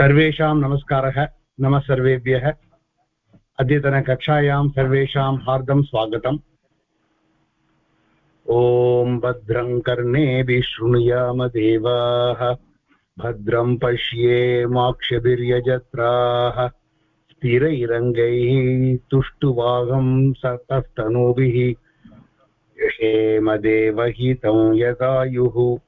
सर्वेषां नमस्कारः नमः सर्वेभ्यः अद्यतनकक्षायां सर्वेषां हार्दं स्वागतम्। ॐ भद्रं कर्णेभिः शृणुयाम देवाः, भद्रं पश्येमाक्षभिर्यजत्राः स्थिरैरङ्गैः तुष्टुवागं सतस्तनूभिः। यशेमदेवहितं यदायुः।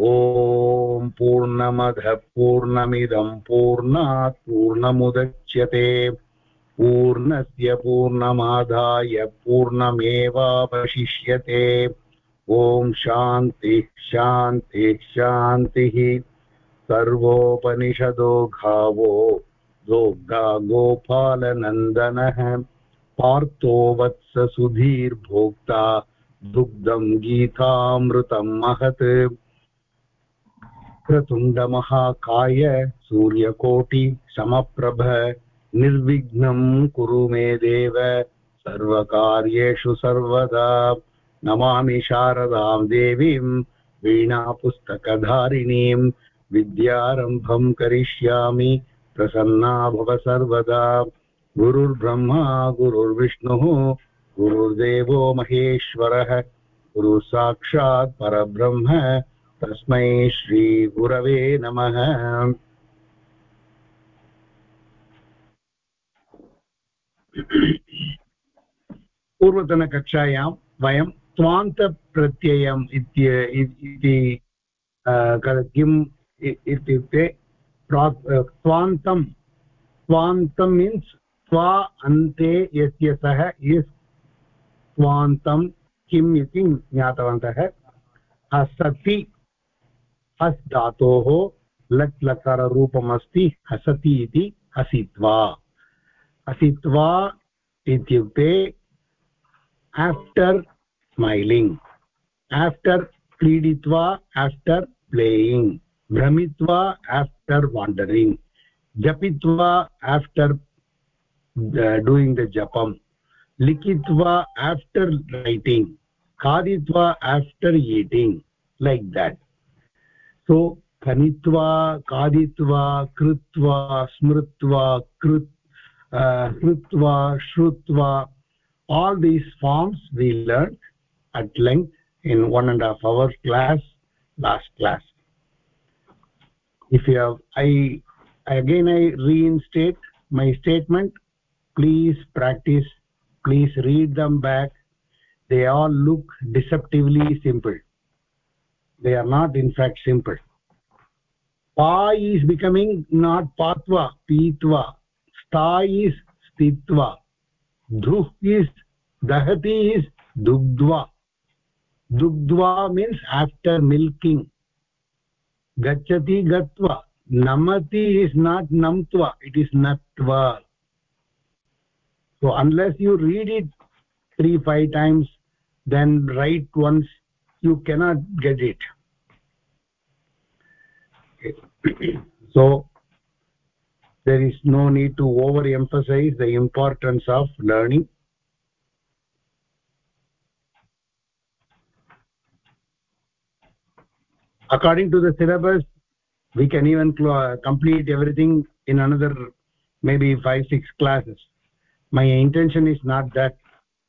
ॐ पूर्णमदः पूर्णमिदं पूर्णात् पूर्णमुदच्यते। पूर्णस्य पूर्णमादाय पूर्णमेवावशिष्यते। ॐ शान्तिः शान्तिः शान्तिः। सर्वोपनिषदो घावो दोग्धा गोपालनन्दनः। पार्थो वत्ससुधीर्भोक्ता दुग्धं गीतामृतं महत्। क्रतुण्डमहाकाय सूर्यकोटि समप्रभ। निर्विघ्नं कुरु मे देव। सर्वकार्येषु सर्वदा नमामि शारदां देवीं, वीणापुस्तकधारिणीं। विद्यारम्भं करिष्यामि, प्रसन्ना भव सर्वदा। गुरुर्ब्रह्मा, गुरुर्विष्णुः, गुरुर्देवो महेश्वरः। गुरुः साक्षात् परब्रह्म। तस्मै श्रीगुरवे नमः। पूर्वतनकक्षायां वयं त्वान्तप्रत्ययम् इति किम् इत्युक्ते त्वान्तं त्वान्तं मीन्स् त्वा अन्ते यस्य सः इस् त्वान्तं किम् इति ज्ञातवन्तः। हसति हस् धातोः लट् लकाररूपमस्ति हसति इति हसित्वा हसित्वा इत्युक्ते आफ्टर् स्मैलिङ्ग् आफ्टर् क्रीडित्वा आफ्टर् प्लेयिङ्ग् भ्रमित्वा आफ्टर् वाण्डरिङ्ग् जपित्वा आफ्टर् डूयिङ्ग् द जपम् लिखित्वा आफ्टर् रैटिङ्ग् खादित्वा after eating like that सो खनित्वा खादित्वा कृत्वा स्मृत्वा कृत् कृत्वा श्रुत्वा all these forms we learned at length in one and a half hour class last class if you have i again i reinstate my statement please practice please read them back they all look deceptively simple They are not in fact simple pa is becoming not patva pitva sta is stitva dhuh is dahati is dugdva dugdva means after milking gachati gatva namati is not namtva it is natva so unless you read it three five times then write once you cannot get it. So there is no need to overemphasize the importance of learning. According to the syllabus we can even complete everything in another maybe 5 6 classes. My intention is not that.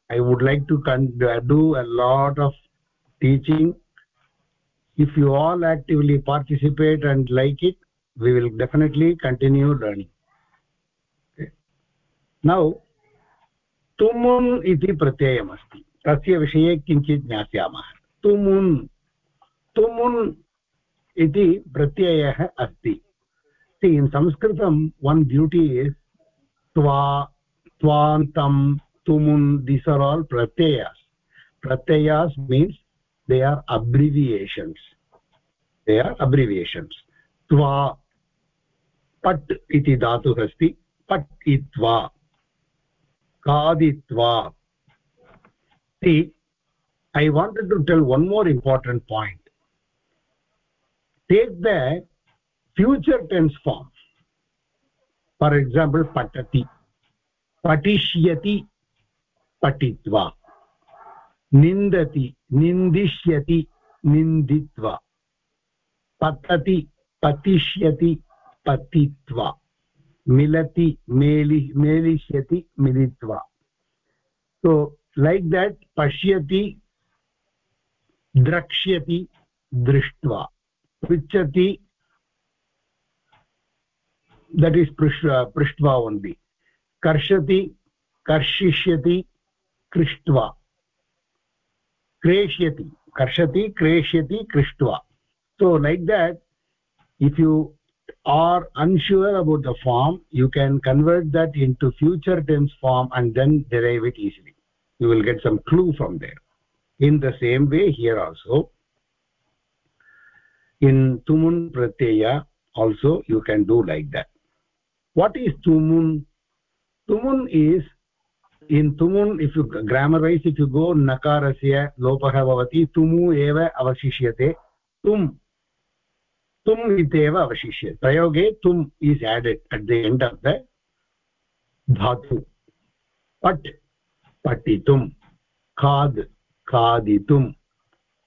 I would like to do a lot of teaching if you all actively participate and like it we will definitely continue learning okay. now तुमुन् इति प्रत्ययमस्ति तस्य विषये किञ्चित् ज्ञास्यामः तुमुन् तुमुन् इति प्रत्ययः अस्ति see in sanskritam one beauty is tva tvantam tumun these are all pratyayas pratyayas means they are abbreviations. They are abbreviations. Tva pat iti dhatu asti pat itva kaditva see i wanted to tell one more important point. Take the future tense form. For example patati. Patishyati patitva निन्दति निन्दिष्यति निन्दित्वा पतति पतिष्यति patitva milati meli melishyati militva so like that pashyati drakshyati drishtva prichati that is prishtva only karshati karshishyati krishtva kreshati karshati kreshati krishtva so like that if you are unsure about the form you can convert that into future tense form and then derive it easily. You will get some clue from there. In the same way here also in tumun pratyaya also you can do like that. What is tumun? Tumun is in तुमुन् if you grammar was if you go नकारस्य लोपः भवति तुमु एव अवशिष्यते तुम् तुम् इत्येव अवशिष्यते प्रयोगे तुम् is added at the end of the धातु पट् पठितुं खाद् खादितुं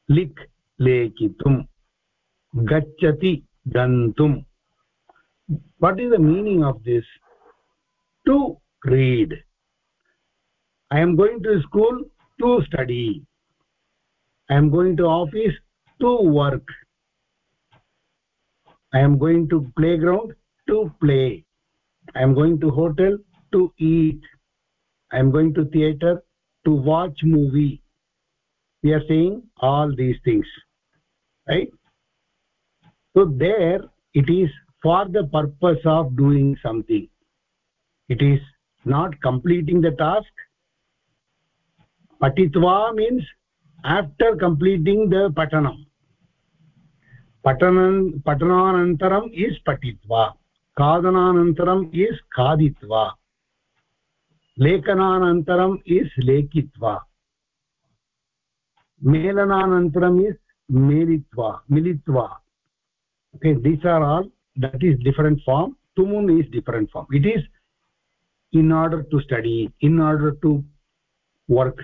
लिख् लेखितुं गच्छति गन्तुं what is the meaning of this to read i am going to school to study. I am going to office to work. I am going to playground to play. I am going to hotel to eat. I am going to theater to watch movie. We are saying all these things right? So there it is for the purpose of doing something. It is not completing the task patitva means after completing the patanam patanam patananantaram is patitva खादनानन्तरम् is खादित्वा लेखनानन्तरम् is लेखित्वा मेलनानन्तरम् is मेलित्वा मिलित्वा okay these are all that is different form tumun is different form it is in order to study in order to work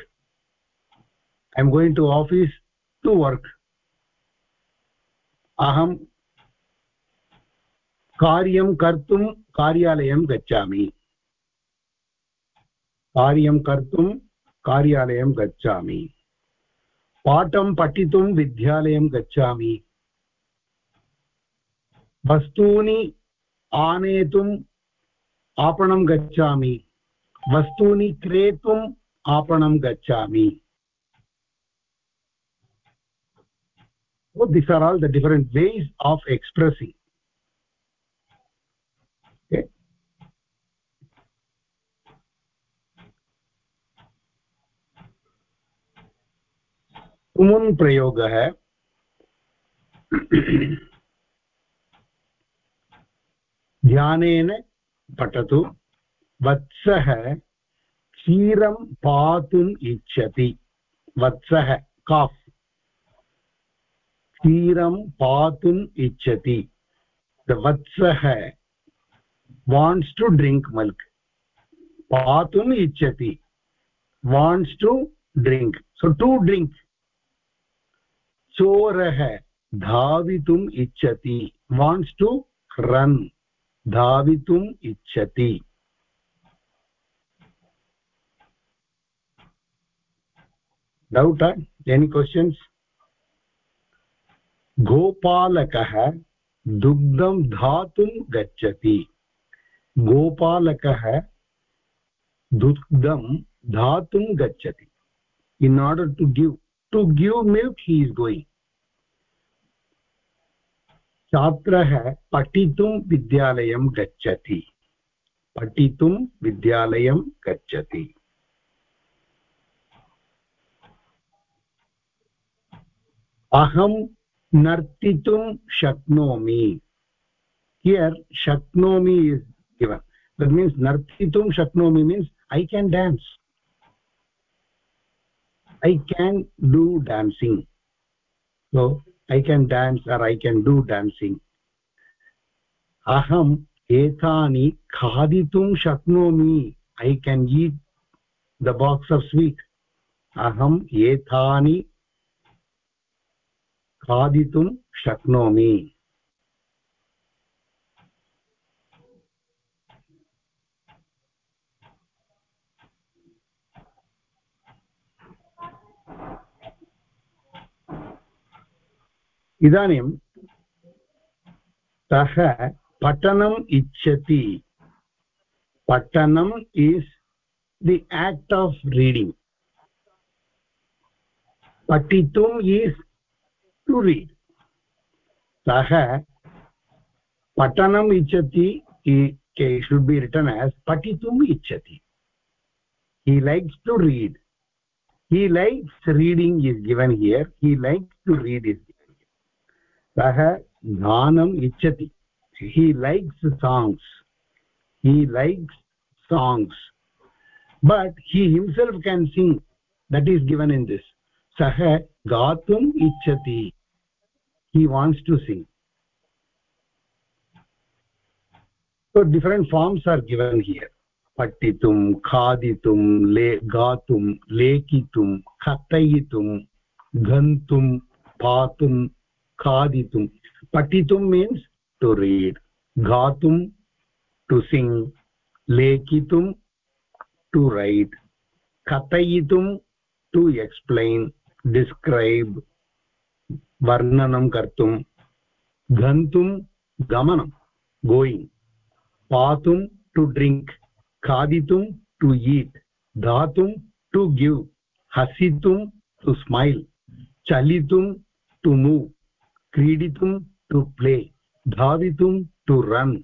i am going to office to work. aham कार्यं कर्तुं कार्यालयं गच्छामि। कार्यं कर्तुं कार्यालयं गच्छामि। पाठं पठितुं विद्यालयं गच्छामि। वस्तूनि आनेतुम् आपणं गच्छामि। वस्तूनि क्रेतुम् आपणं गच्छामि। So these are all the different ways of expressing okay उमुन् प्रयोगः ध्यानेन पठतु वत्सः क्षीरं पातुम् इच्छति वत्सः काफ् क्षीरं पातुम् इच्छति द वत्सः वाण्ट्स् टु ड्रिङ्क् मिल्क् पातुम् इच्छति wants to drink so to drink चोरः धावितुम् इच्छति वाण्ट्स् टु रन् धावितुम् इच्छति doubt any questions? गोपालकः दुग्धं धातुं गच्छति। गोपालकः दुग्धं धातुं गच्छति। In order to give to give milk he is going छात्रः पठितुं विद्यालयं गच्छति। पठितुं विद्यालयं गच्छति। अहं nartitum shaknomi here shaknomi is given. That means nartitum shaknomi means i can dance. I can do dancing. So i can dance or i can do dancing. Aham etani khaditum shaknomi. I can eat the box of sweet. Aham etani खादितुं शक्नोमि। इदानीं सः पठनम् इच्छति। पठनम् is the act of reading पठितुम् is to read सः इच्छति शुड बी रिटर्न एस् पठितुम् इच्छति he likes to read he likes reading is given here he likes to read is given सः ज्ञानम् इच्छति he likes songs he likes songs but he himself can sing that is given in this सः गातुम् इच्छति he wants to sing so different forms are given here पठितुं खादितुं ले गातुं लेखितुं कथयितुं गन्तुं पातुं खादितुं पठितुं means to read gatum to sing lekitum to write kathayitum to explain describe वर्णन कर्तुं गमन गमनं पा ड्रिंक टु ड्रिङ्क् खादितुं टु ईट् दातुं टु गिव् हसितुं टु स्मैल् चलितुं टु मूव् प्ले धावितुं टु रन्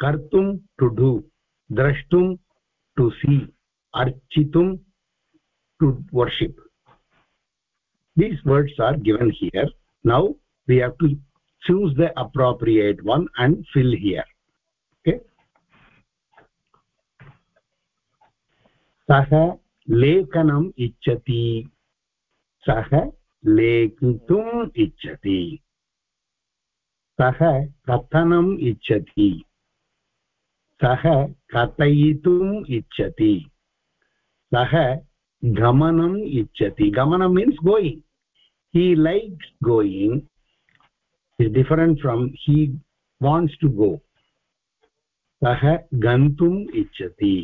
कर्तुं टु डु द्रष्टुं to see Archit to worship these words are given here now, we have to choose the appropriate one and fill here. Okay? सः लेखनम् इच्छति। सः लेखितुम् इच्छति। सः कथनम् इच्छति। सः कथयितुम् इच्छति। सः गमनम् इच्छति। गमनं means going he likes going is different from he wants to go सः गन्तुम् इच्छति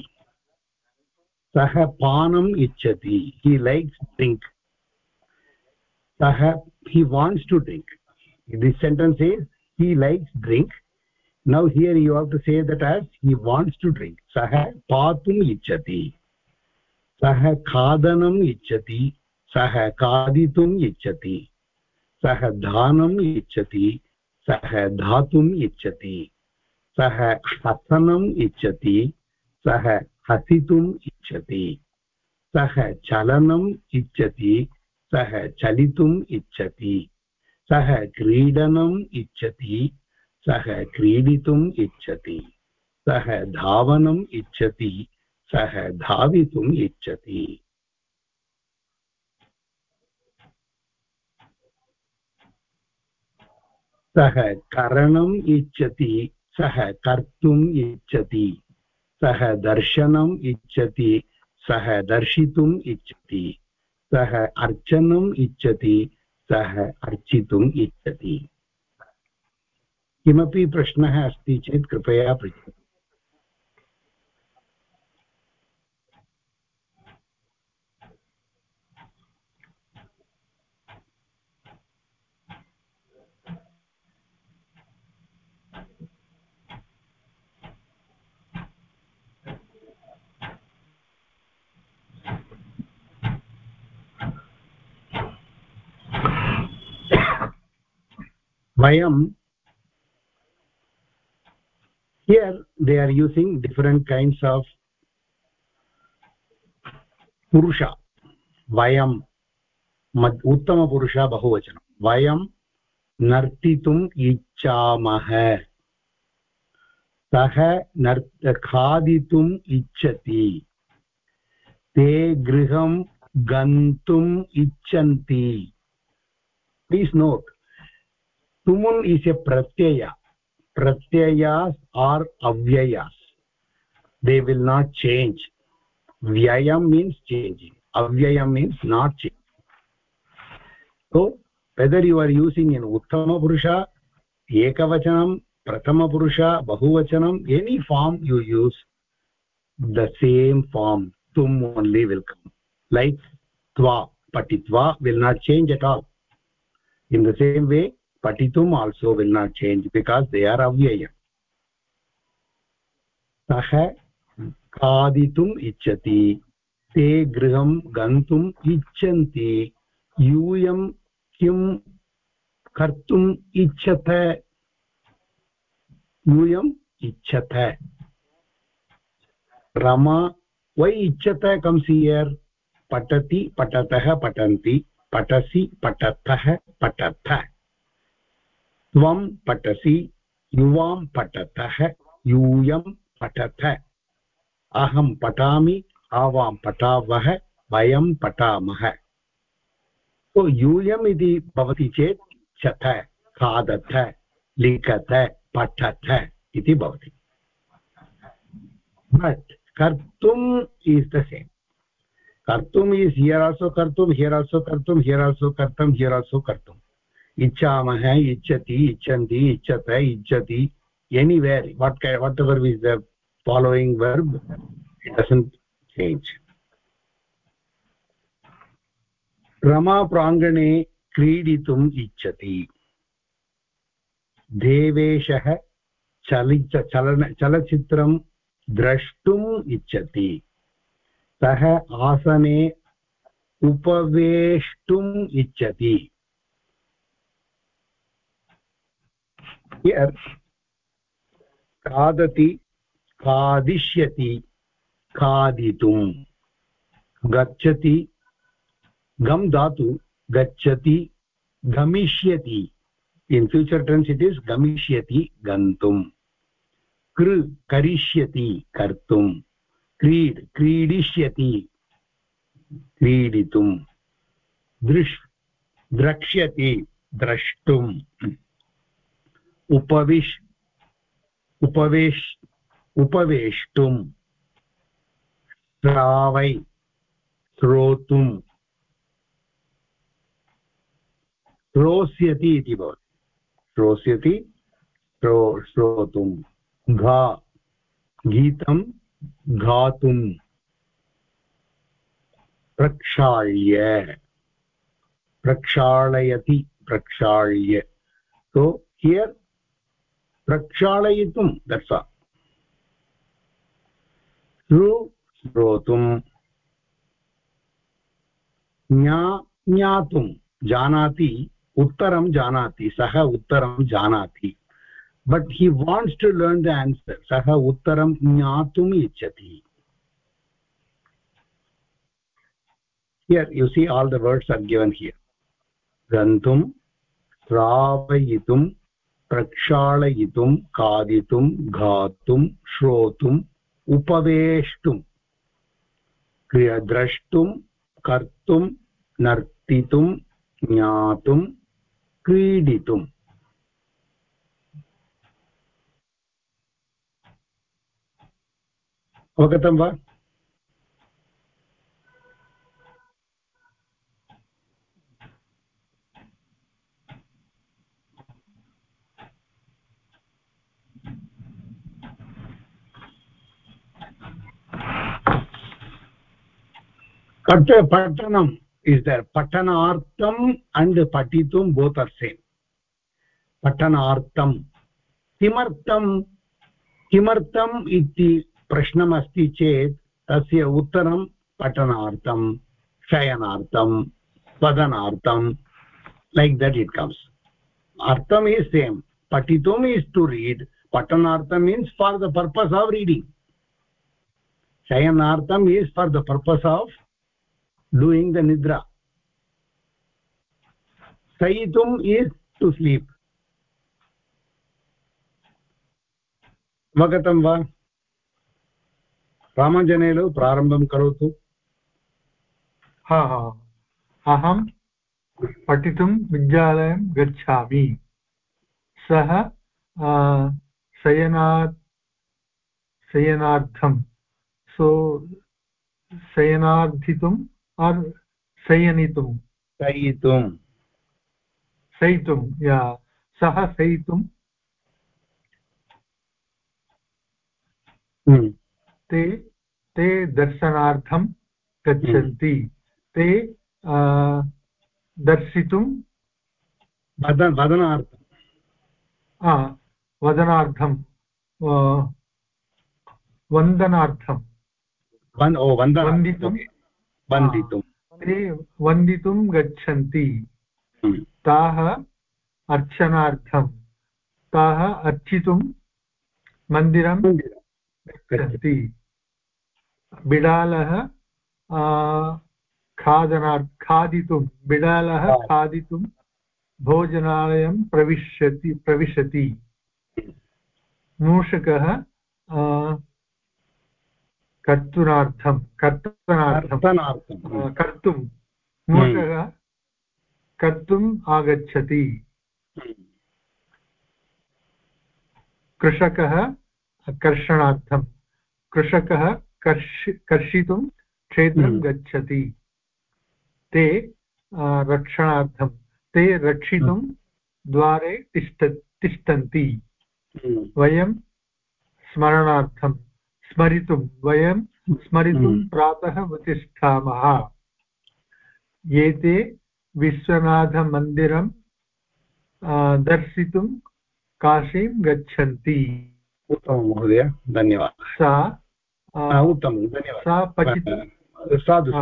सः पानम् इच्छति he likes drink सः he wants to drink this sentence is he likes drink now here you have to say that as he wants to drink sah patum ichchati sah khadanam ichchati सह खादितुम् इच्छति सः धानम् इच्छति सह धातुम् इच्छति सह हसनम् इच्छति सः हसितुम् इच्छति सह चलनम् इच्छति सह चलितुम् इच्छति सः क्रीडनम् इच्छति सः क्रीडितुम् इच्छति सः धावनम् इच्छति सः धावितुम् इच्छति सः करणम् इच्छति सः कर्तुम् इच्छति सः दर्शनम् इच्छति सः दर्शितुम् इच्छति सः अर्चनम् इच्छति सः अर्चितुम् इच्छति। किमपि प्रश्नः अस्ति चेत् कृपया पृच्छतु vayam, here they are using different kinds of purusha. Vayam उत्तमपुरुषा बहुवचनं वयं नर्तितुम् इच्छामः सः नर् खादितुम् इच्छति ते गृहं गन्तुम् इच्छन्ति please note tumun is a pratyaya pratyayas are avyayas they will not change vyayam means changing avyayam means not changing so whether you are using in uttama purusha ekavachanam prathama purusha bahuvachanam any form you use the same form tum only will come like tva patitva will not change at all in the same way patitum also will not change because they are avyaya. सः खादितुम् इच्छति, ते गृहं गन्तुम् इच्छन्ति, यूयं किं कर्तुम् इच्छत यूयम् इच्छत रमा, वै इच्छत कम्स् इयर् पठति, पठतः, पठन्ति, पठसि, पठतः, पठथ। त्वं पठसि, युवां पठतः, यूयं पठत अहं पठामि, आवां पठावः, वयं पठामः। तो यूयम् इति भवति चेत् चथ खादथ लिखत पठथ इति भवति। बट् कर्तुम् इस् द सेम् कर्तुम् इस् हियर् आल्सो कर्तुं हियर् आल्सो कर्तुं हियर् आल्सो कर्तुं हियर् आल्सो कर्तुम्। इच्छामः, इच्छति, इच्छन्ति, इच्छत, इच्छति anywhere whatever is the following verb, it doesn't change. Rama प्राङ्गणे क्रीडितुम् इच्छति देवेशः चलिच चलन चलचित्रं द्रष्टुम् इच्छति सः आसने उपवेष्टुम् इच्छति खादति, खादिष्यति, खादितुं। गच्छति गम् धातु, गच्छति, गमिष्यति। In future tense it is गमिष्यति, गन्तुं। कृ, करिष्यति, कर्तुं। क्रीड्, क्रीडिष्यति, क्रीडितुं। दृश्, द्रक्ष्यति द्रष्टुम् उपविश्, उपवेश् उपवेष्टुं श्रावै श्रोतुं श्रोष्यति इति भवति। श्रोष्यति, श्रो श्रोतुं घा, गीतं घातुं प्रक्षाल्य, प्रक्षालयति, प्रक्षाल्य। So, here प्रक्षालयितुं आल् श्रु श्रोतुं ज्ञा ज्ञातुं जानाति, उत्तरं जानाति, सः उत्तरं जानाति. But he wants to learn the answer सः उत्तरं ज्ञातुम् इच्छति. Here you see all the words are given here गन्तुं श्रावयितुं प्रक्षालयितुं खादितुं घातुं श्रोतुं उपवेष्टुं द्रष्टुं कर्तुं नर्तितुं ज्ञातुं क्रीडितुम् अवगतं वा Patta, Pattanam is there. Pattanartham and Patitum both are same. Pattanartham. किमर्थं किमर्थम् इति प्रश्नम् अस्ति चेत् तस्य उत्तरं पठनार्थं शयनार्थं वदनार्थं like that it comes artham is same patitum is to read patanartham means for the purpose of reading shayanartham is for the purpose of doing the nidra. Sayitum is to sleep. अवगतं वा रामाञ्जनेलु प्रारम्भं करोतु हा हा अहं पठितुं विद्यालयं गच्छामि सः शयनात् शयनार्थं सो शयनार्थितुं or शयितुं शयितुं या सः शयितुं हम्म। ते ते दर्शनार्थं गच्छन्ति। ते दर्शितुं। वदन वदनार्थं। वदनार्थं। वन्दनार्थं। वन्दितुं। वन्दितुं ते वन्दितुं गच्छन्ति। हम्म। ताः अर्चनार्थं। ताः अर्चितुं मन्दिरं गच्छन्ति। बिडालः खादनार् खादितुं बिडालः खादितुं भोजनालयं प्रविशति प्रविशति। मूषकः कर्तुनार्थं कर्तनार्थं कर्तुं मूषकः हम्म। कर्तुम् आगच्छति हम्म। कृषकः कर्षणार्थं कृषकः कर्ष कर्षितुं क्षेत्रं हम्म। गच्छति ते रक्षणार्थं ते रक्षितुं द्वारे तिष्ठ तिष्ठन्ति वयं स्मरणार्थं स्मरितुं वयं स्मरितुं हम्म। प्रातः उत्तिष्ठामः एते विश्वनाथमन्दिरं दर्शितुं काशीं गच्छन्ति। उत्तमं महोदय धन्यवादः। सा उत्तमं धन्यवादः। सा पठितुं साधु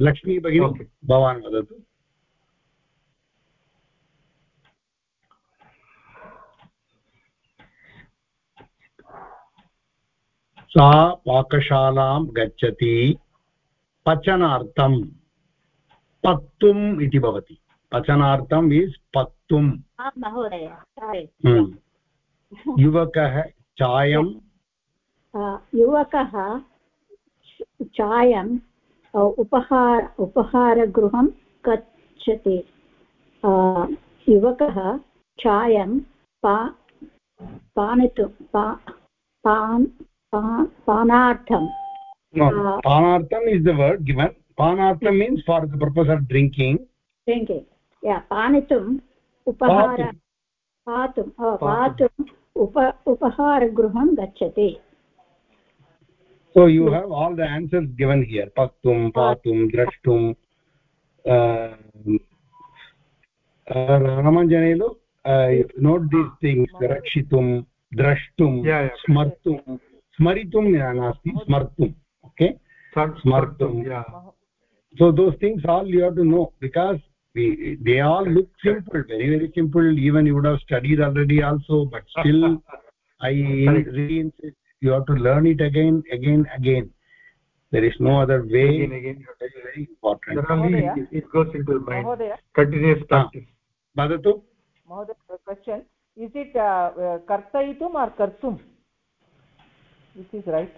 लक्ष्मी भगिनी भवान् वदतु। सा पाकशालां गच्छति। पचनार्थं। पक्तुम् इति भवति। पचनार्थम् इस् पक्तुम्। हम्म। युवकः चायं। युवकः चायम् उपहार उपहारगृहं गच्छति। युवकः चायं पा पानितु पा पान् पानार्थं पानार्थम् is the word given पानार्थं means for the purpose of drinking drinking या पानितुम् उपहार पातुं पातुम् उप उपहारगृहं गच्छति so you have all the answers given here paktum patum drashtum uh, uh, ramanjanelu uh, note these things rakshitum drashtum yeah, yeah. स्मरितुं नास्ति स्मर्तुम् okay स्मर्तुं so those things all you have to know because we, they all look simple very very simple even you would have studied already also but still i really insist you have to learn it again again again there is no other way again again very very important it, it goes into the mind continuous practice vadatu mahoday question is it uh, uh, kartayitum or kartum which is right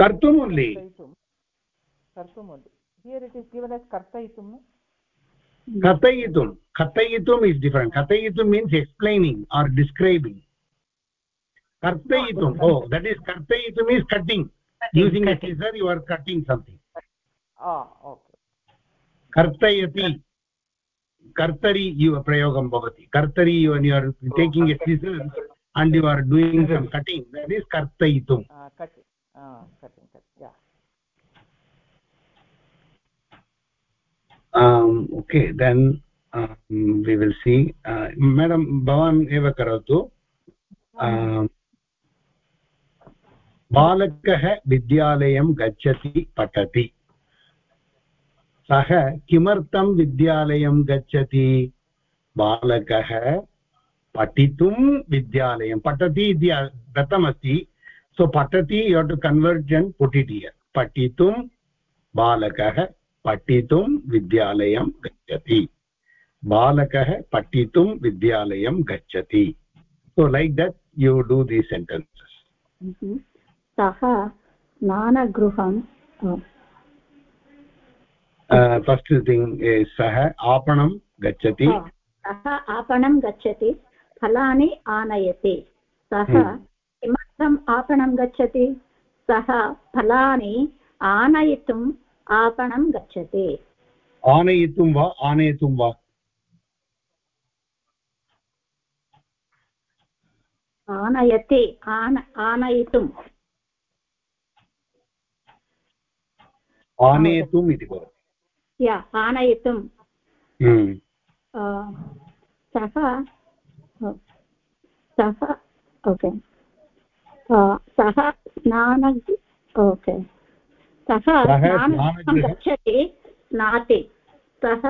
kartum only kartum only here it is given as kartayitum no katayitum katayitum is different katayitum means explaining or describing kartayitum oh that is kartayitum is cutting using a scissor you are cutting something ah okay kartayati kartari you prayogam bhavati kartari when you are taking a scissor and you are doing some cutting that is kartayitum uh, cutting uh, cutting cut. yeah um okay then um, we will see uh, madam bhavan eva karatu uh, बालकः विद्यालयं गच्छति पठति सः किमर्थं विद्यालयं गच्छति बालकः पठितुं विद्यालयं। पठति इति दत्तमस्ति सो पठति you have to convert put it here पठितुं बालकः पठितुं विद्यालयं गच्छति। बालकः पठितुं विद्यालयं गच्छति। So like that you do the sentences सः स्नानगृहं फस्ट् थिङ्ग् सः आपणं गच्छति। सः आपणं गच्छति। फलानि आनयति। सः हम्म। किमर्थम् आपणं गच्छति? सः फलानि आनयितुम् आपणं गच्छति। आनयितुं वा आनयितुं वा? आनयति आन आनयितुम्। आनेतुम् इति भवति। आनयितुं हम्म। सः सः ओके। सः स्नान ओके। सः स्नानगृहं गच्छति स्नाति सः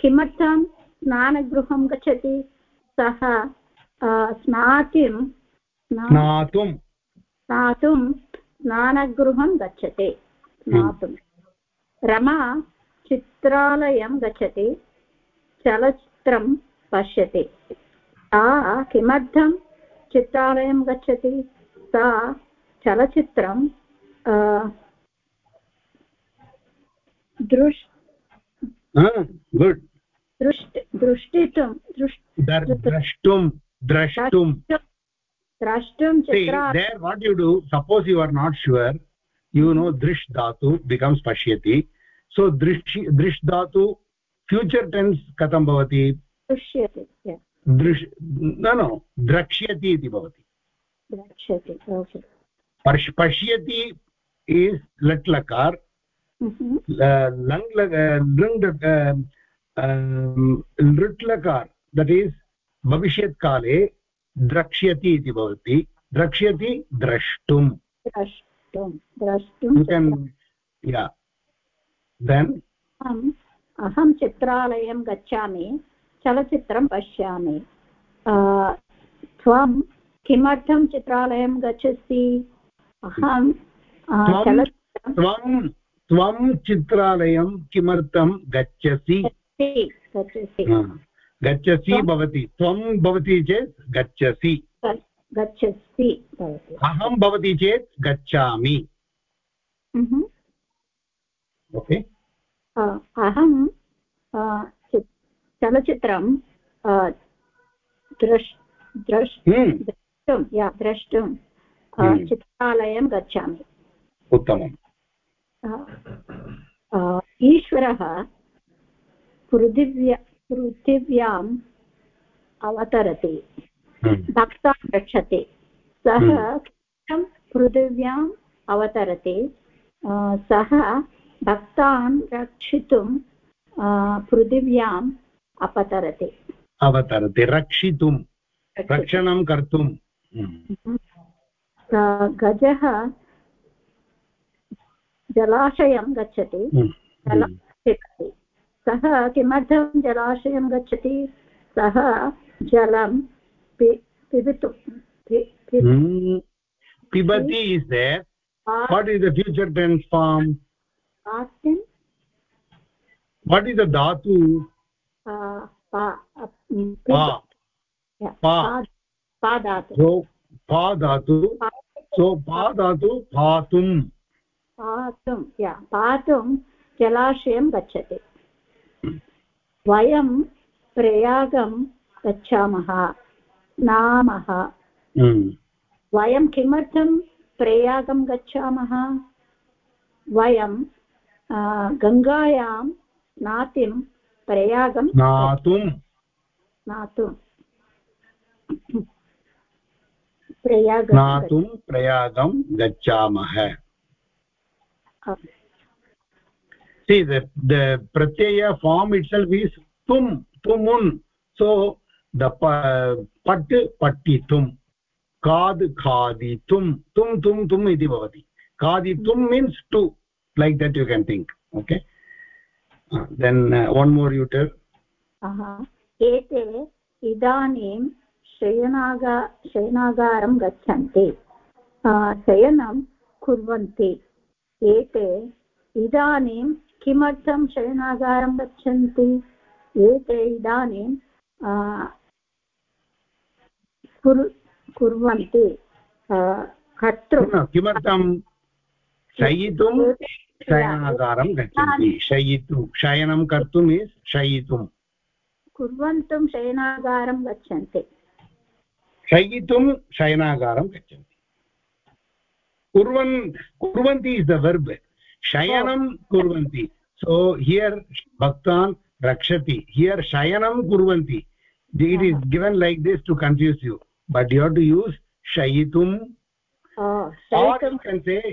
किमर्थं स्नानगृहं गच्छति? सः स्नातिं स्नातुं स्नातुं स्नानगृहं गच्छति स्नातुं। रमा चित्रालयं गच्छति चलचित्रं पश्यति। सा किमर्थं चित्रालयं गच्छति सा चलचित्रं दृश् गुड् दृष्ट दृष्टितुं द्रष्टुं द्रष्टुं द्रष्टुं there what you do suppose you are not sure you know drish dhatu becomes pashyati so drish drish dhatu future tense katham bhavati दृश्यते दृश् न न द्रक्ष्यति इति भवति। द्रक्ष्यति पश् पश्यति इस् लट् लकार लङ् लृट् लकार दट् इस् भविष्यत्काले द्रक्ष्यति इति भवति। द्रक्ष्यति द्रष्टुं अहं चित्रालयं गच्छामि। चलचित्रं पश्यामि। त्वं किमर्थं चित्रालयं गच्छसि? अहं त्वं त्वं चित्रालयं किमर्थं गच्छसि? गच्छसि गच्छसि। भवति। त्वं भवति चेत् गच्छसि। गच्छसि अहं भवति चेत् गच्छामि। ओके। अहं चलचित्रं द्रष् द्रष् हम्म। द्रष्टुं या द्रष्टुं हम्म। चित्रालयं गच्छामि उत्तमम् ईश्वरः पृथिव्या पृथिव्याम् अवतरति हम्म। भक्तान् रक्षति सः कथं पृथिव्याम् अवतरति सः भक्तान् रक्षितुं पृथिव्याम् अपतरति अवतरति। रक्षितुं रक्षणं कर्तुं गजः जलाशयं गच्छति। पिबति सः किमर्थं जलाशयं गच्छति? सः जलं पिबतु what is the pa pa dhatu so pa dhatu so pa dhatu patum पातुं या पातुं जलाशयं गच्छति। वयं प्रयागं गच्छामः स्नामः वयं किमर्थं प्रयागं गच्छामः? वयं गङ्गायां स्नातिं प्रयागं स्नातुं स्नातुं स्नातुं प्रयागं गच्छामः see the the pratyaya form itself is tum tumun so the pat pattitum kad khaditum tum tum tum iti bhavati khaditum means to like that you can think okay then uh, one more you tell. एते इदानीं शयनागा शयनागारं गच्छन्ति। शयनं कुर्वन्ति। एते इदानीं किमर्थं शयनागारं गच्छन्ति? एते इदानीं कुर्वन्ति। कर्तुं। किमर्थं? शयितुं शयनागारं गच्छन्ति। शयितुं शयनं कर्तुम् इस् शयितुं कुर्वन्तुं शयनागारं गच्छन्ति। शयितुं शयनागारं गच्छन्ति। कुर्वन् कुर्वन्ति इस् द वर्ब् शयनं कुर्वन्ति। सो हियर् भक्तान् रक्षति। हियर् शयनं कुर्वन्ति। It is given like this to confuse you but you have to use शयितुं हाँ,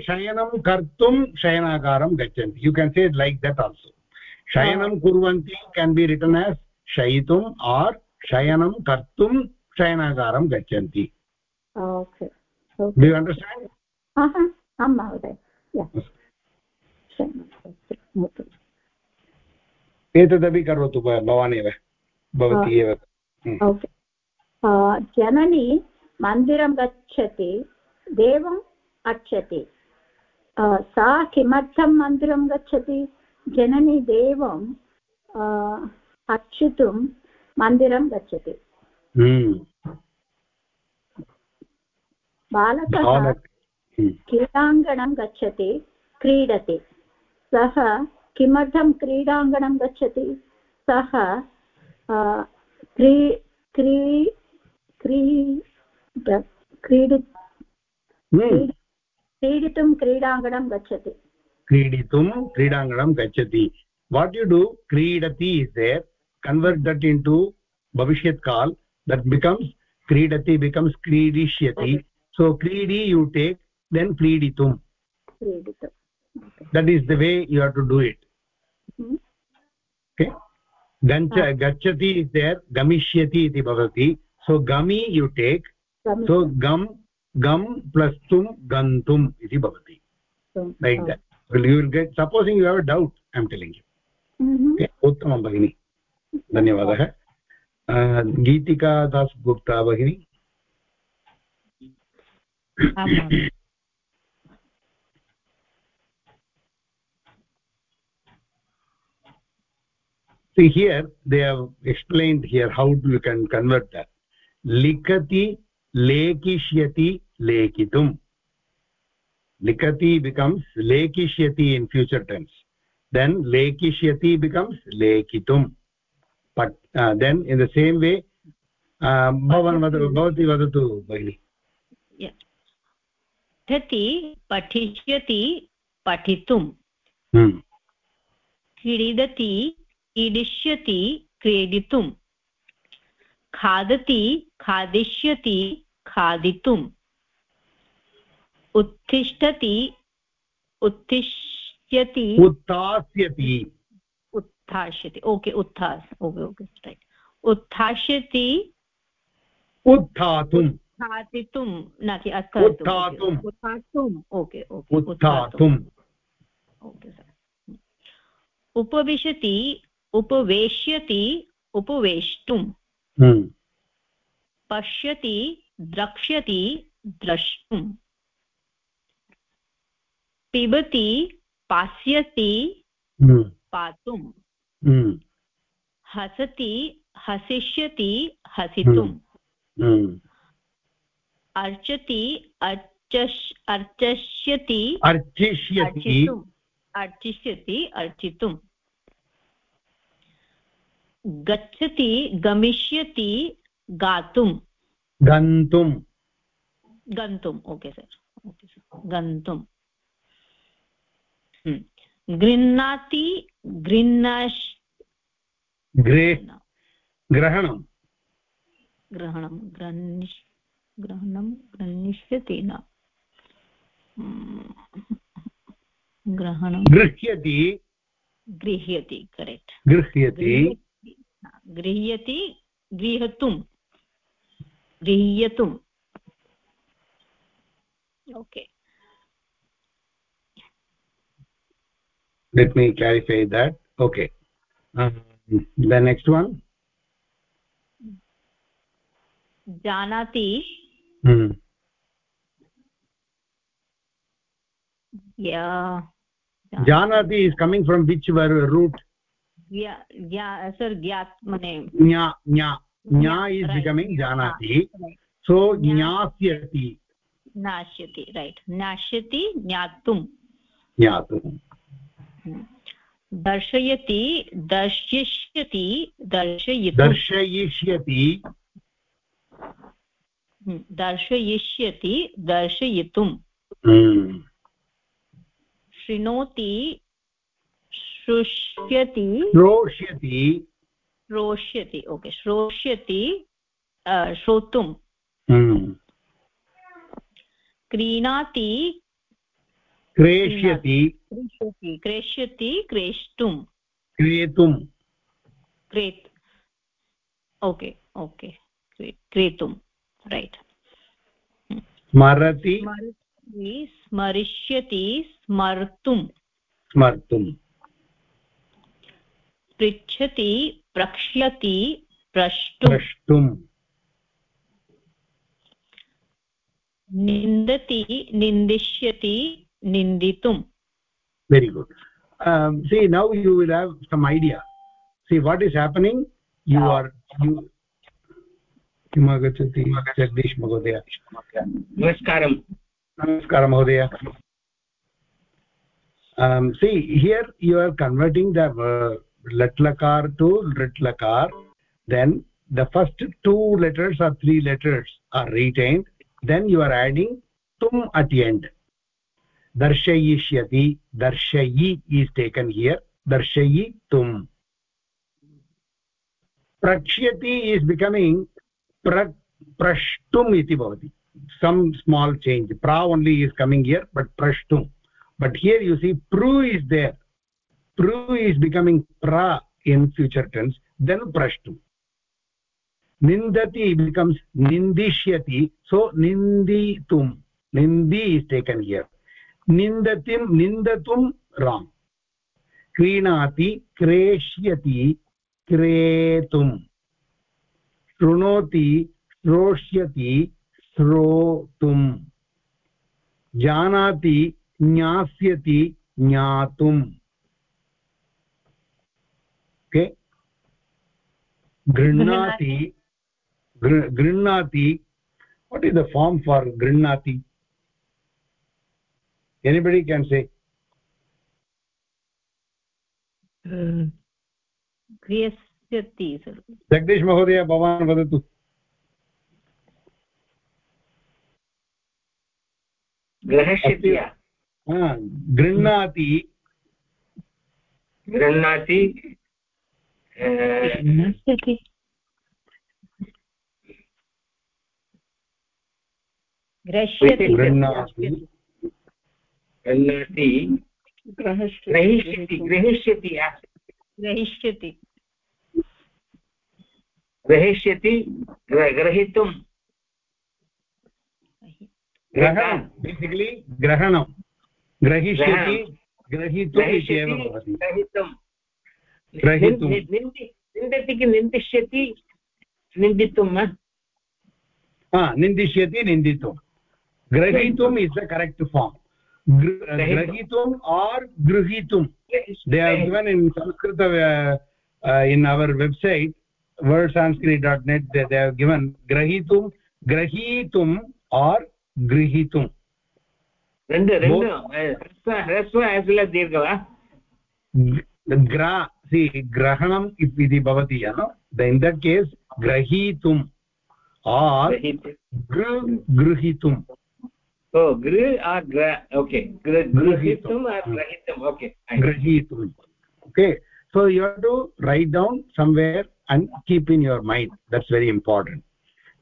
शयनं कर्तुं शयनाकारं गच्छन्ति। You can say like that also शयनं हाँ। कुर्वन्ति केन् बि रिटर्न् एस् शयितुम् आर् शयनं कर्तुं शयनाकारं गच्छन्ति। हाँ, एतदपि करोतु भवान् एव। भवती एव। जननी मन्दिरं गच्छति। देवम् अर्चति सा किमर्थं मन्दिरं गच्छति जननी देवं अर्चितुं मन्दिरं गच्छति हम्म। बालकः हम्म। क्रीडाङ्गणं गच्छति क्रीडति सः किमर्थं क्रीडाङ्गणं गच्छति सः क्री क्री क्री क्रीडि हम्म। क्रीडितुं क्रीडाङ्गणं गच्छति. क्रीडितुं क्रीडाङ्गणं गच्छति. वाट् यु डु क्रीडति is there convert that into भविष्यत् काल् दट् बिकम्स् क्रीडति बिकम्स् क्रीडिष्यति. सो क्रीडि यु टेक् देन् क्रीडितुं. That is the way you have to do it गञ्च गच्छति इस् देर् गमिष्यति इति भवति. सो गमि यु टेक् सो गम् गम् प्लस् तुं गन्तुम् इति भवति। Like that you will get supposing you have a doubt I am telling you उत्तमं भगिनि। धन्यवादः। गीतिका दासगुप्ता भगिनी। see here they have explained here how you can convert that. likati लेखिष्यति लेखितुम्। लिखति बिकम्स् लेखिष्यति इन् फ्यूचर् टेन्स् देन् लेखिष्यति becomes लेखितुम्। But then in the same way भवान् भवती वदतु भगिनि। पठति पठिष्यति पठितुम्। हम्म। क्रीडति क्रीडिष्यति क्रीडितुम्। खादति खादिष्यति खादितुम्। उत्तिष्ठति उत्तिष्यति उत्थास्यति। उत्थास्यति। ओके उत्थास्। ओके ओके रैट् उत्थास्यति। उत्थातुम्। उत्थातितुं न कि उत्थातुम्। उत्थातुम्। Okay okay उत्थातुम्। Okay sir. उपविशति उपवेश्यति उपवेष्टुम्। हम्म। पश्यति द्रक्ष्यति द्रष्टुम् पिबति पास्यति हम्म। पातुम् हम्म। हसति हसिष्यति हसितुम् अर्चति अर्चस् अर्चष्यति अर्चिष्यति। अर्चिष्यति अर्चितुम् गच्छति गमिष्यति गातुं। गन्तुं गन्तुम् ओके सर् ओके सर् गन्तुं हम्म। गृह्णाति गृह्णाश् ग्रहणं ग्रहणं ग्रह्णिष् ग्रहणं गृह्णिष्यति न। हम्म। ग्रहणं गृह्यति। गृह्यति करेक्ट् गृह्यति। गृह्यति गृहतुं गृह्यतुम् okay let me clarify that okay um, the next one janati hmm. yeah janati is coming from which verb root yeah yeah sir gyat mane nya nya right. becoming janati. Right. so ज्ञास्यति नाश्यति right नाश्यति ज्ञातुं ज्ञातुं दर्शयति दर्शिष्यति दर्शयितुं दर्शयिष्यति दर्शयिष्यति दर्शयितुं शृणोति श्रुष्यति श्रोष्यति श्रोष्यति okay श्रोष्यति श्रोतुं। हम्म। क्रीणाति क्रेष्यति। क्रेष्यति क्रेष्यति क्रेष्टुं। क्रेतुं। क्रेत् ओके ओके क्रेतुं रैट् स्मरति स्मरिष्यति स्मर्तुं। स्मर्तुं। पृच्छति प्रक्ष्यति प्रष्टुम्। निन्दति निन्दिष्यति निन्दितुम्। Very good see now you will have some idea see what is happening you are you किम् जगदीश् महोदय नमस्कारम् नमस्कार महोदय see here you are converting the latlakar to ritlakar then the first two letters or three letters are retained then you are adding tum at the end darshayishyati darshayi is taken here darshayi tum prakshyati is becoming pra prashtum iti bhavati some small change pra only is coming here but prashtum but here you see pru is there pru is becoming pra in future tense then prashtum nindati becomes nindishyati so ninditum nindi is taken here nindatim nindatum wrong क्रीणाति क्रेष्यति क्रेतुम् शृणोति श्रोष्यति श्रोतुम् जानाति ज्ञास्यति ज्ञातुम् okay गृह्णाति गृह्णाति what is the form for grinnati anybody can say. क्रियस्यति Jagdish महोदय भवान् वदतु। ग्रहष्यति गृह्णाति गृह्यति गृह्णाति ग्रहिष्यति ग्रहिष्यति ग्रहिष्यति ग्रहिष्यति ग्रहीतुं ग्रहणं बेसिकलि ग्रहणं ग्रहिष्यति ग्रहीतुम् इत्येव भवति ग्रहीतुं निन्दति किं निन्दिष्यति? निन्दितुं वा हा निन्दिष्यति निन्दितुं ग्रहीतुम् इस् द करेक्ट् फार्म् ग्रहीतुम्। आर् गृहीतुं they are given in Sanskrit in our website world Sanskrit dot net they are given ग्रहीतुं ग्रहीतुम् आर् गृहीतुं ह्रस्व ह्रस्व दीर्घ वा ग्रा see grahanam iti bhavati ya no in that case grahitum or gr grihitum oh gr or gra okay grihitum or grahitum okay grihitum okay so you have to write down somewhere and keep in your mind that's very important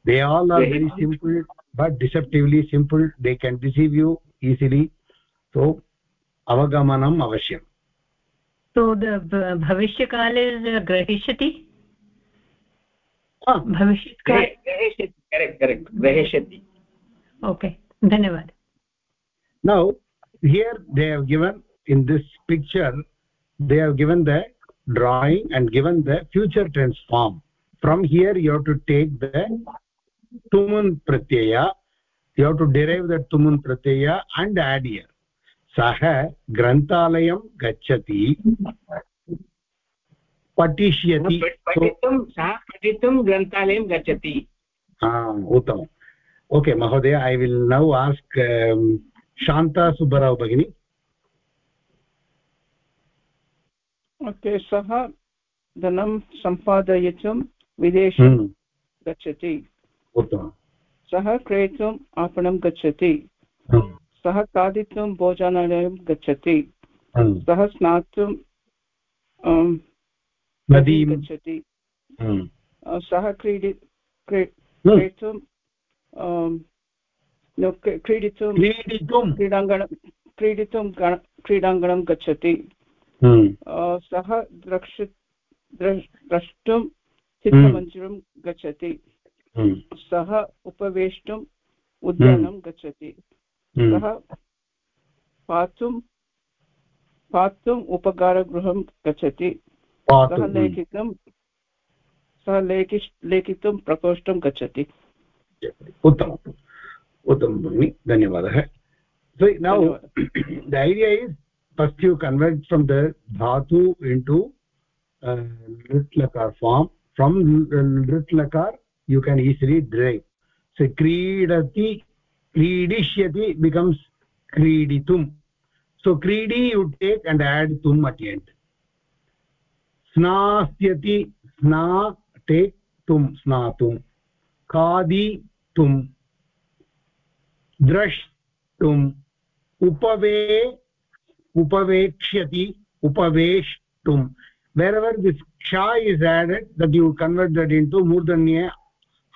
they all are very simple but deceptively simple they can deceive you easily so avagamanam avashyam तो सो भविष्यकाले ग्रहिष्यति? ग्रहिष्यति okay धन्यवाद। Now here they have given in this picture they have given the drawing and given the future transform from here you have to take the तुमुन् Pratyaya you have to derive the तुमुन् प्रत्यय and add year सः ग्रन्थालयं गच्छति। पठिष्यति। पठितुं सः पठितुं ग्रन्थालयं गच्छति। उत्तमम्। Okay महोदय ऐ विल् नौ आस्क् शान्ता सुब्बराव् भगिनी। ओके सः धनं सम्पादयितुं विदेशं गच्छति। उत्तमं सः क्रेतुम् आपणं गच्छति। सः खादितुं भोजनालयं गच्छति। सः स्नातुं नदीं गच्छति। सः क्रीडि क्रेतुं क्रीडितुं क्रीडितुं क्रीडाङ्गणं क्रीडितुं क्रीडाङ्गणं गच्छति। सः द्रक्ष द्रष्टुं चित्रमन्दिरं गच्छति। सः उपवेष्टुम् उद्यानं गच्छति। सः पातुं पातुम् उपकारगृहं गच्छति। सः लेखितुं सः लेखि लेखितुं प्रकोष्ठं गच्छति। उत्तमम् उत्तमं भगिनि धन्यवादः। The idea is first you convert from the धातु इन् टु लृट्लकार form from लृट्लकार you can easily derive so क्रीडति क्रीडिष्यति बिकम्स् क्रीडितुम्. सो क्रीडि यु टेक् अण्ड् एड् तुम् अट्येण्ट् स्नास्यति, स्ना टेक् तुम्, स्नातुम्. खादितुम् द्रष्टुम् उपवे, उपवेक्ष्यति उपवेष्टुम् wherever this क्षा is added that you converted into मूर्धन्ये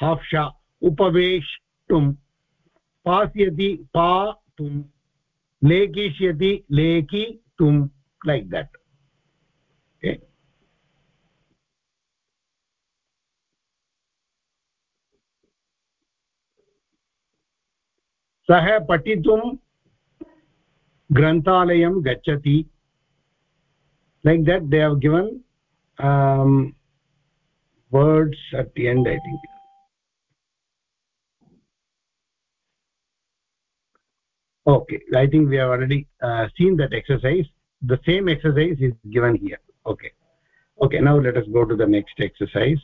half क्षा उपवेष्टुम् पास्यति पा तुम्, लेखिष्यति लेखि तुम् लैक् दट् सः पठितुं ग्रन्थालयं गच्छति. Like that they have given words at end I think okay i think we have already uh, seen that exercise the same exercise is given here okay okay now let us go to the next exercise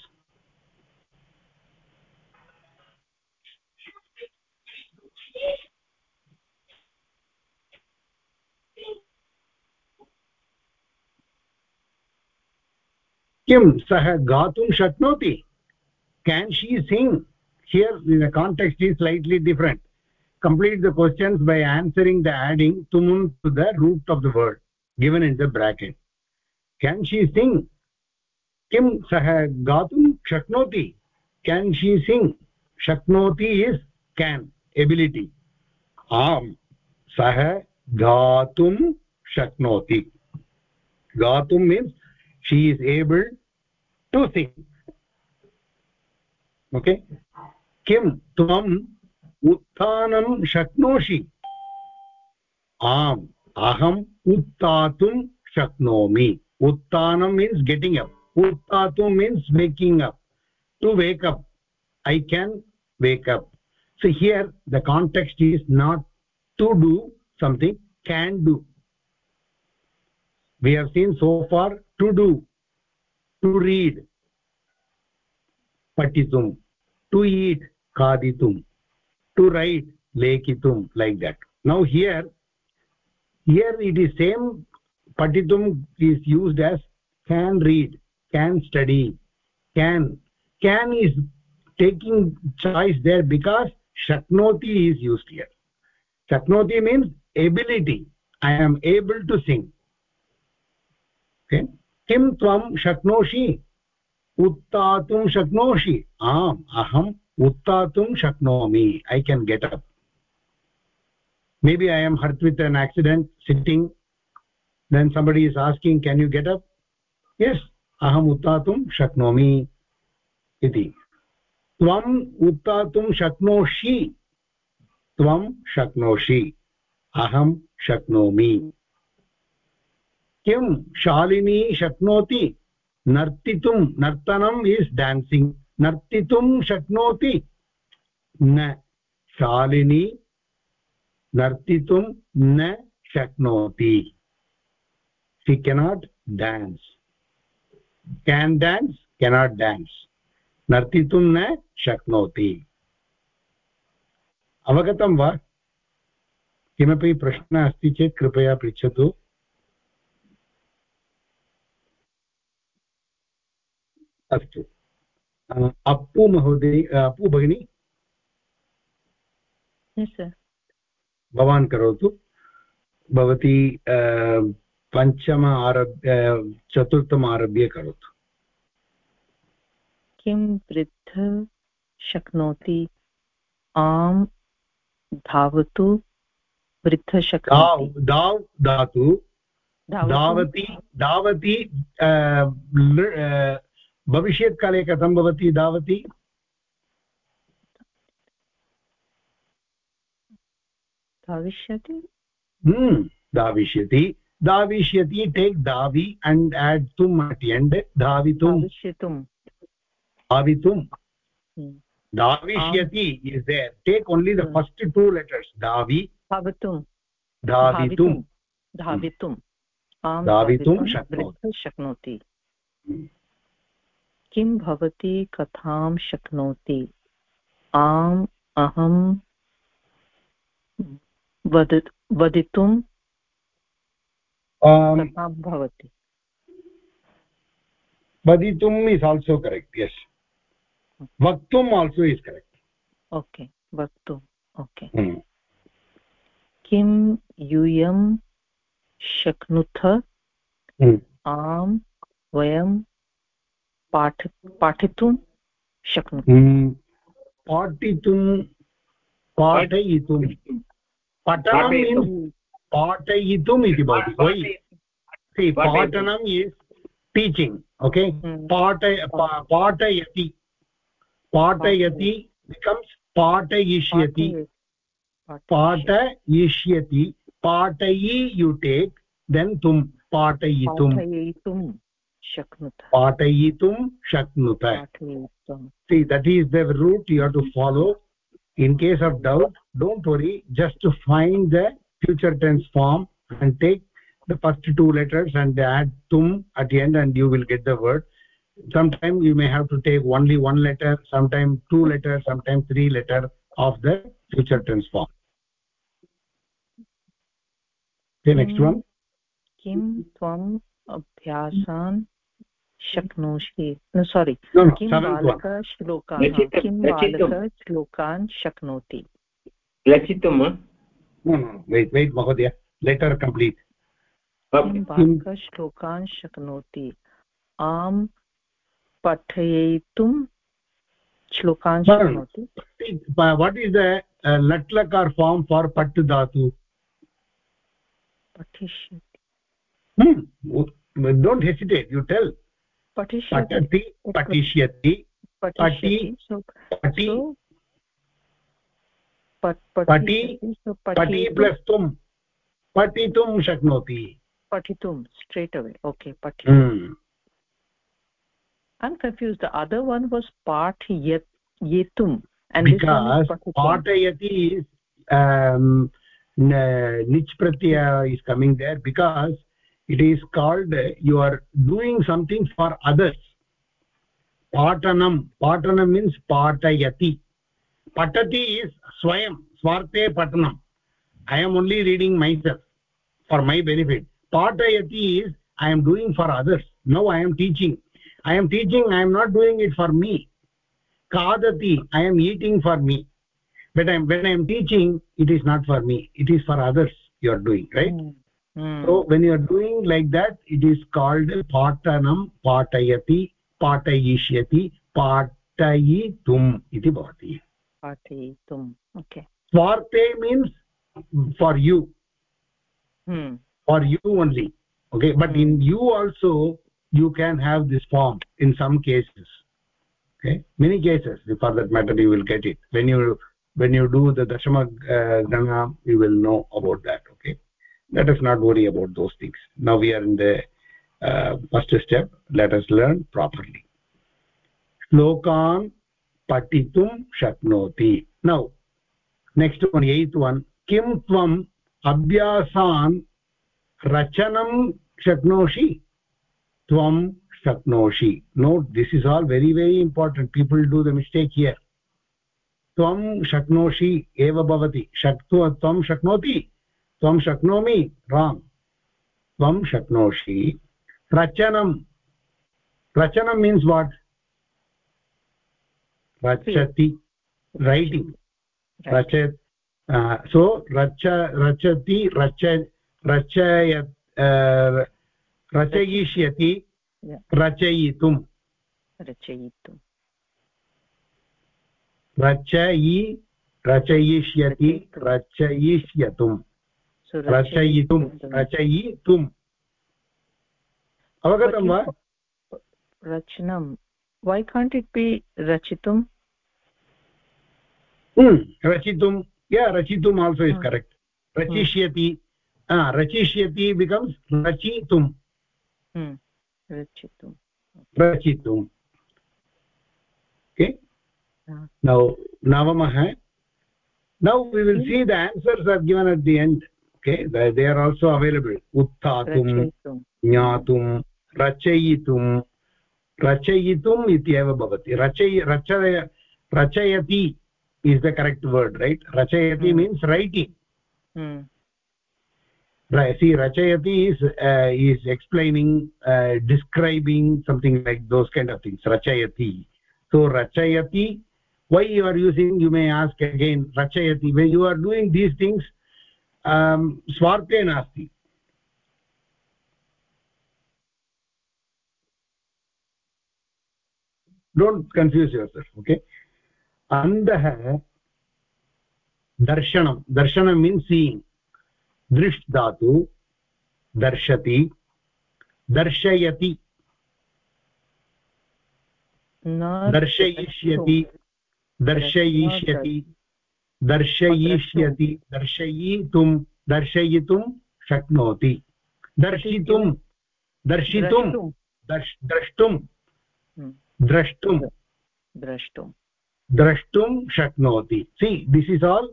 किं सः गातुं शक्नोति can she sing here the context is slightly different Complete the questions by answering the adding tumun to the root of the word given in the bracket can she sing kim sah gatum shaknoti can she sing shaknoti is can ability am sah gatum shaknoti gatum means she is able to sing okay किं त्वम् उत्थानं शक्नोषि। आम्, अहम् उत्थातुं शक्नोमि। उत्थानं means getting up उत्थातुं means making up to wake up I can wake up so here the context is not to do something can do we have seen so far to do to read पठितुं to eat खादितुं to write lekitum like that now here here it is same patitum is used as can read can study can can is taking choice there because shaknoti is used here shaknoti means ability i am able to sing okay किं त्वं शक्नोषि उत्थातुं शक्नोषि आम् अहम् उत्थातुं शक्नोमि I can get up maybe i am hurt with an accident sitting then somebody is asking can you get up yes aham uttatum shaknomi iti tvam uttatum shaknoshi tvam shaknoshi aham shaknomi किं शालिनी शक्नोति नर्तितुं नर्तनम् is dancing नर्तितुं शक्नोति। न शालिनी नर्तितुं न शक्नोति। She cannot dance can dance cannot dance नर्तितुं न शक्नोति। अवगतं वा? किमपि प्रश्नः अस्ति चेत् कृपया पृच्छतु। अस्तु। अप्पु महोदय अप्पु भगिनी। भवान् करोतु। भवती पञ्चम आरभ्य चतुर्थम् आरभ्य करोतु। किं वृद्ध शक्नोति? आम् धावतु वृद्ध शक्नोति। दाव् धातु धावति। धावति भविष्यत्काले कथं भवति धावति धाविष्यति धाविष्यति धाविष्यति टेक् धावि अण्ड् एड् तुम् अट् एण्ड् धावितुं धाविष्यतुं धावितुं धाविष्यति is there take only the first two letters धावि धावितुं धावितुं धावितुं धावितुं शक्नोति। किं भवती कथां शक्नोति? आम् अहं वद वदितुं कथां भवति। वदितुम् इस् आल्सो करेक्ट् यस् वक्तुम् आल्सो इस् करेक्ट् ओके वक्तुम् ओके किं यूयं शक्नुथ? आम् वयं पाठ पाठितुं शक्नुमः। पाठितुं पाठयितुं पठनं पाठयितुम् इति भवति वै। सि पाठनम् इस् टीचिङ्ग् ओके पाठ पाठयति। पाठयति बिकम्स् पाठयिष्यति। पाठयिष्यति पाठयि यु टेक् देन् तुम् पाठयितुं shaknuta patayitum shaknuta see that is the route you have to follow. In case of doubt don't worry. Just to find the future tense form and take the first two letters and add tum at the end and you will get the word. Sometimes you may have to take only one letter sometimes two letters sometimes three letter of the future tense form. The next one. Kim tvam abhyasan शक्नोषि सोरि किं बालकः श्लोकान् किं बालकः श्लोकान् शक्नोति? रचितुं wait wait महोदय लेटर् कम्प्लीट् किं बालकः श्लोकान् शक्नोति? आम् पठयितुं श्लोकान् शक्नोति? वाट् इस् द लट्लकार फार्म् फार् पट् धातु पठिष्यति। डोण्ट् हेसिटेट् यु टेल् पठति पठिष्यति पठि पठि पठि पठि प्लस् तुं पठितुं शक्नोति पठितुं straight away okay पठितुं hmm. i'm confused the other one was pathiyetum and because this one is patayati is um nich pratyaya is coming there because it is called you are doing something for others. Patanam. Patanam means patayati. Patati is swayam. Swarte patanam. I am only reading myself for my benefit. Patayati is i am doing for others. Now i am teaching. I am teaching i am not doing it for me. Kadati i am eating for me. But I'm, when i am teaching it is not for me. It is for others you are doing right? Mm. Hmm. so when you are doing like that it is called patanam patayati patayishyati patayitum iti bhavati. Patayitum okay. Swarte means for you. Hmm. for you only. Okay? But hmm. in you also you can have this form in some cases. Okay? Many cases for that matter you will get it. When you when you do the dashama uh, you will know about that let us not worry about those things now we are in the uh, first step let us learn properly shlokan patitum shaknoti now next one eighth one kim tvam abhyasan rachanam shaknoshi tvam shaknoshi note this is all very very important people do the mistake here tvam shaknoshi eva bhavati shaktu tvam shaknoti त्वं शक्नोमि wrong त्वं शक्नोषि। रचनं रचनं means what रचति। Writing रच so रच रचति रच रचय रचयिष्यति। रचयितुं रचयितुं रचयि रचयिष्यति रचयिष्यतुम्। रचयितुं रचयितुम् अवगतं वा? रचनं वै काण्ट् इट् बि रचितुं रचितुं या रचितुम्। आल्सो इस् करेक्ट् रचिष्यति। रचिष्यति बिकम्स् रचितुं रचितुं रचितुम्। नवमः। Now we will see the answers are given at the end okay they are also available utthatum ज्ञातुं रचयितुं रचयितुम् इत्येव भवति रचय रचय रचयति is the correct word right rachayati hmm. means writing hmm. right see rachayati is uh, is explaining uh, describing something like those kind of things rachayati so rachayati why you are using you may ask again rachayati when you are doing these things um swarte nasti don't confuse yourself okay? अन्धः दर्शनं दर्शनं means seeing दृश् धातु दर्शति दर्शयति। दर्शयिष्यति। दर्शयिष्यति। दर्शयिष्यति दर्शयितुं दर्शयितुं शक्नोति दर्शितुं दर्शितुं द्रष्टुं द्रष्टुं द्रष्टुं drashtum shaknoti see this is all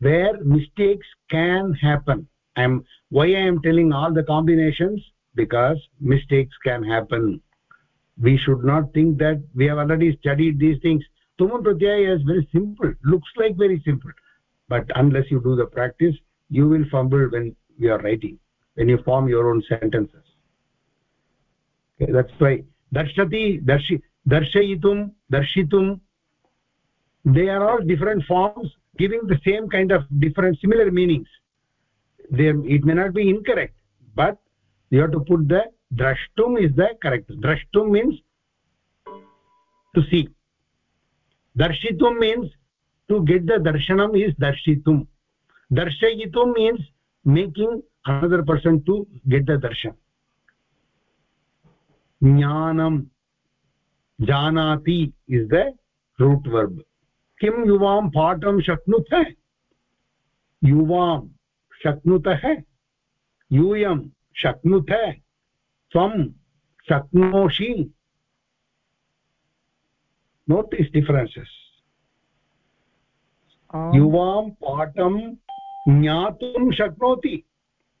where mistakes can happen i am why i am telling all the combinations because mistakes can happen we should not think that we have already studied these things tuman pratyaya is very simple looks like very simple. But unless you do the practice you will fumble when you are writing when you form your own sentences. Okay, that's why darshati darshi darshayitum darshitum they are all different forms giving the same kind of different similar meanings. They it may not be incorrect but you have to put the drashtum is the correct. Drashtum means to see darshitum means to get the darshanam is darshitum darshayitum means making another person to get the darshan jnanam janati is the root verb किं युवां पाठं शक्नुत युवां शक्नुतः यूयं शक्नुत त्वं शक्नोषि note its differences. Um. yuvam ज्ञातुं शक्नोति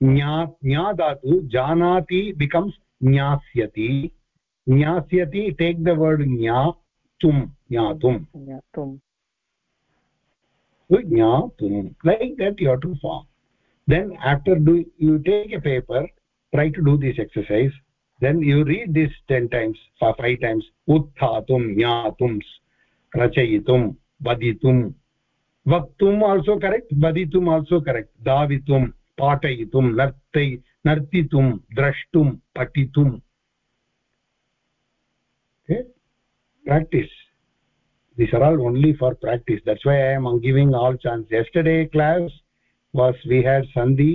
ज्ञा ज्ञादातु जानाति बिकम्स् ज्ञास्यति ज्ञास्यति टेक् द वर्ड् ज्ञातुं ज्ञातुं ज्ञातुं ज्ञातुं like that you're to form then after do you take a paper try to do this exercise then you read this 10 times 5 times utthatum jnatum rachayitum vaditum vaktum also correct vaditum also correct davitum पाठयितुं नर्तय नर्तितुं द्रष्टुं पठितुं practice these are all only for practice that's why i am giving all chance yesterday class was we had sandhi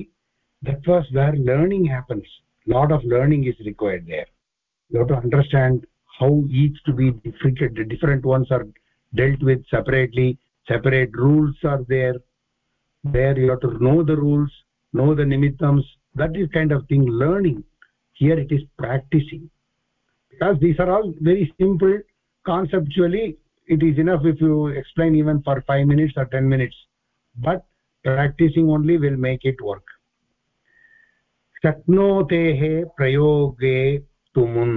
that was where learning happens lot of learning is required there. You have to understand how each to be different the different ones are dealt with separately. Separate rules are there. There you have to know the rules know the nimittams that is kind of thing learning. Here it is practicing. Because these are all very simple. Conceptually it is enough if you explain even for 5 minutes or 10 minutes. But practicing only will make it work शक्नोते प्रयोगे तुमुन्.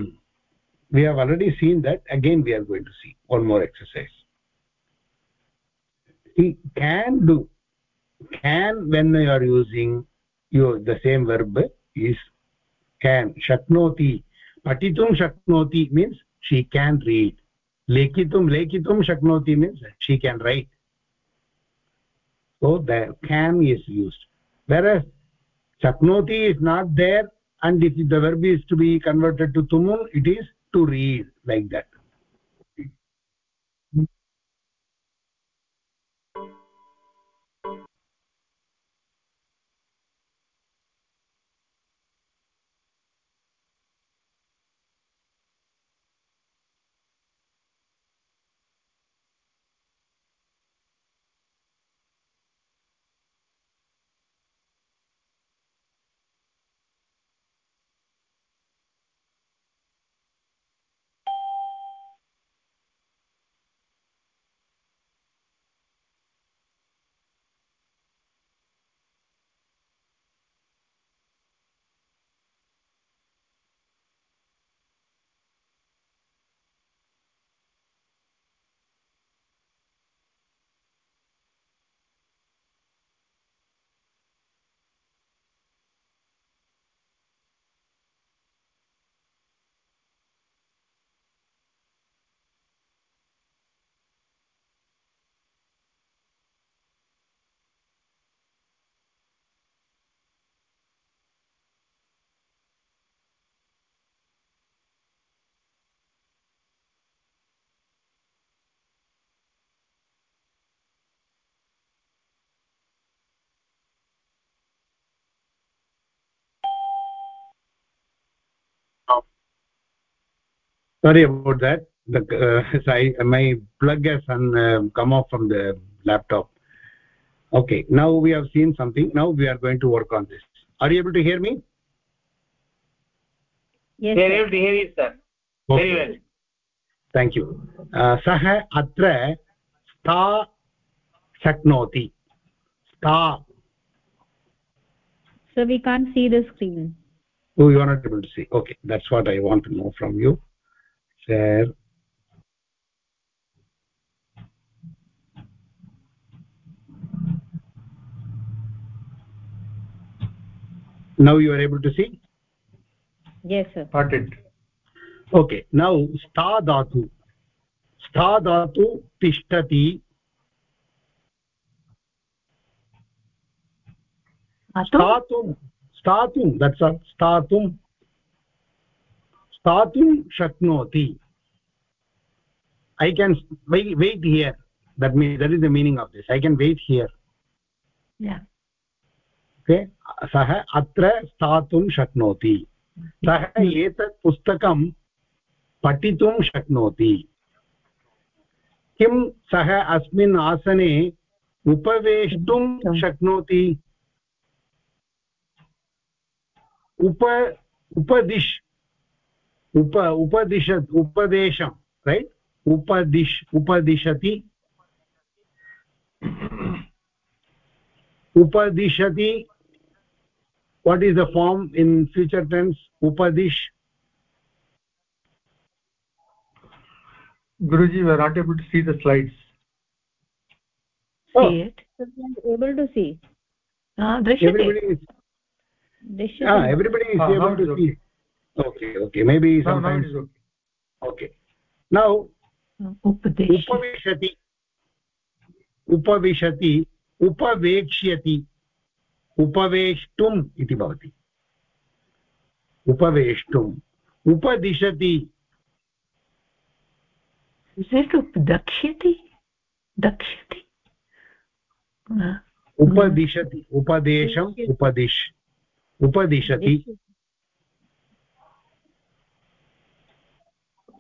We have already seen that again we are going to see one more exercise can do can when you are using you the same verb is can शक्नोति पठितुं शक्नोति means she can read लेखितुं लेखितुं शक्नोति means she can write so then is used where shaknoti is not there and if the verb is to be converted to tumun. It is to read like that sorry about that the uh, I, my plug has uh, come off from the laptop okay now we have seen something now we are going to work on this are you able to hear me yes we are able to hear you sir okay. very well thank you सः अत्र स्था शक्नोति स्था so we can't see the screen oh you are not able to see okay that's what i want to know from you Share now you are able to see yes sir got it okay now sta dhatu sta dhatu tishtati स्थातुं स्थातुं that's स्थातुं स्थातुं शक्नोति। I can wait here that mean that is the meaning of this I can wait here सः अत्र स्थातुं शक्नोति। सः एतत् पुस्तकं पठितुं शक्नोति। किं सः अस्मिन् आसने उपवेष्टुं शक्नोति? उप उपदिश् उप उपदिश उपदेशं रैट् उपदिश उपदिशति उपदिशति what is the form in future tense upadish guruji we are not able to see the slides see oh. it able to see ah everybody is ah everybody is ah, able to see okay okay. Maybe sometimes no, okay. okay. Now उपविशति उपविशति उपवेक्ष्यति उपवेष्टुम् इति भवति उपवेष्टुम् उपदिशति दक्ष्यति दक्ष्यति उपदिशति उपदेशम् उपदिश उपदिशति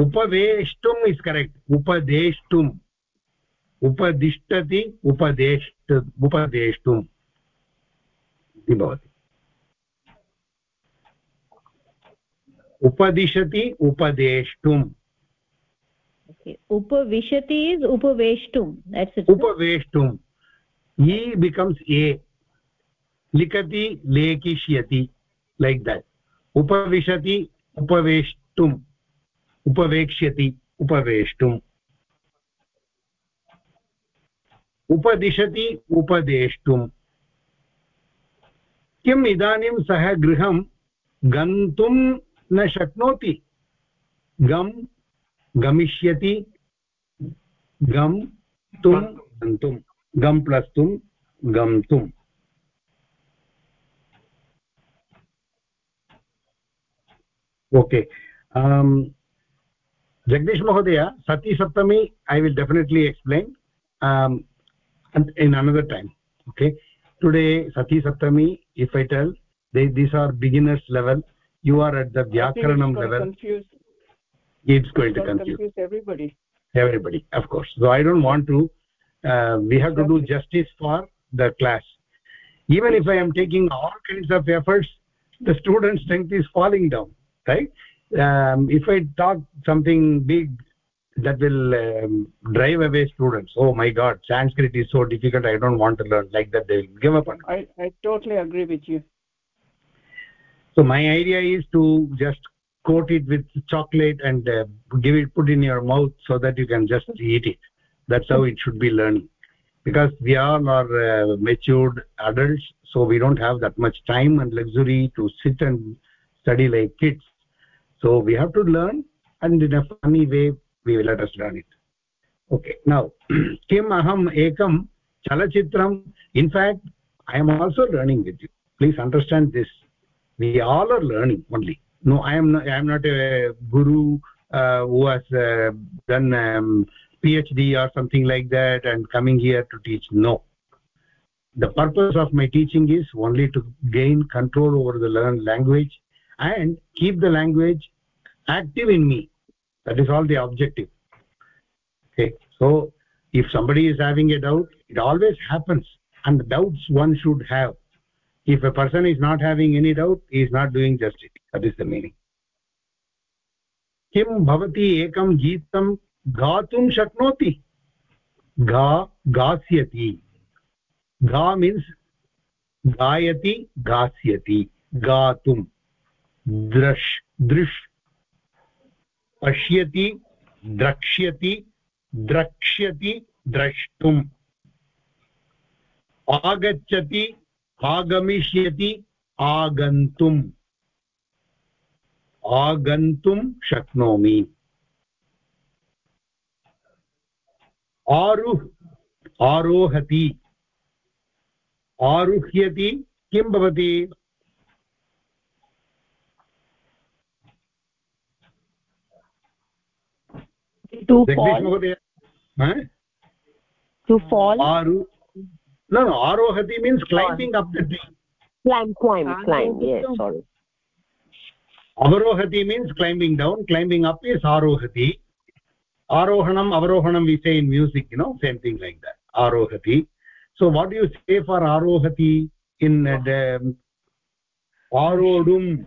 upaveshtum is correct. upadeshtum upadishtati upadesht upadeshtum इति भवति. उपदिशति उपदेष्टुम्. उपविशति is उपवेष्टुं उपवेष्टुं इ बिकम्स् ए लिखति लेखिष्यति. लैक् देट् उपविशति उपवेष्टुम्. उपवेक्ष्यति उपवेष्टुम्। उपदिशति उपदेष्टुम्। किम् इदानीं सः गृहं गन्तुं न शक्नोति? गम् गमिष्यति। गम् तुं गन्तुं। गम् प्लस् तुं गन्तुम् okay. jagdish Mahodaya, sati saptami i will definitely explain um and in another time okay? Today sati saptami if i tell they these are beginners level. You are at the vyakaranam level. it's going to confuse. confuse everybody. Everybody of course. So i don't want to uh, we have to do justice for the class. Even if i am taking all kinds of efforts the student strength is falling down right? Um, if i talk something big that will um, drive away students. Oh my god sanskrit is so difficult i don't want to learn. Like that they will give up on it. i i totally agree with you. So my idea is to just coat it with chocolate and uh, give it put in your mouth so that you can just eat it. That's how it should be learning. Because we all are uh, matured adults so we don't have that much time and luxury to sit and study like kids so we have to learn and in a funny way we will let us learn it. Okay now kim aham ekam chalachitram in fact i am also learning with you. Please understand this. We all are learning only. No i am not, i am not a guru uh, who has uh, done um, phd or something like that and coming here to teach. No. The purpose of my teaching is only to gain control over the learned language and keep the language active in me that is all the objective okay so if somebody is having a doubt it always happens and the doubts one should have if a person is not having any doubt he is not doing justice that is the meaning किं भवती एकं गीतं गातुं शक्नोति गा गास्यति गा means गायति गास्यति गातुं द्रश्, दृश्। पश्यति, द्रक्ष्यति द्रक्ष्यति, द्रष्टुम्। आगच्छति, आगमिष्यति, आगन्तुम्। आगन्तुं शक्नोमि। आरुह्, आरोहति। आरुह्यति, किं भवति? To fall. to fall? Aru no no arohati means climbing up the tree. Climb climb climb. yes sorry. Avarohati means climbing down. Climbing up is arohati arohanam avarohanam we say in music you know same thing like that. Arohati so what do you say for arohati in uh, the arodum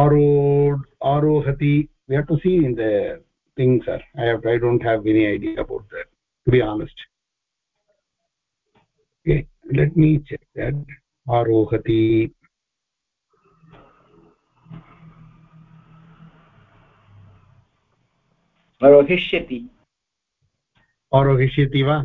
arod arohati we have to see in the things sir i have i don't have any idea about that to be honest okay let me check that arohati arohishyati arohishyati va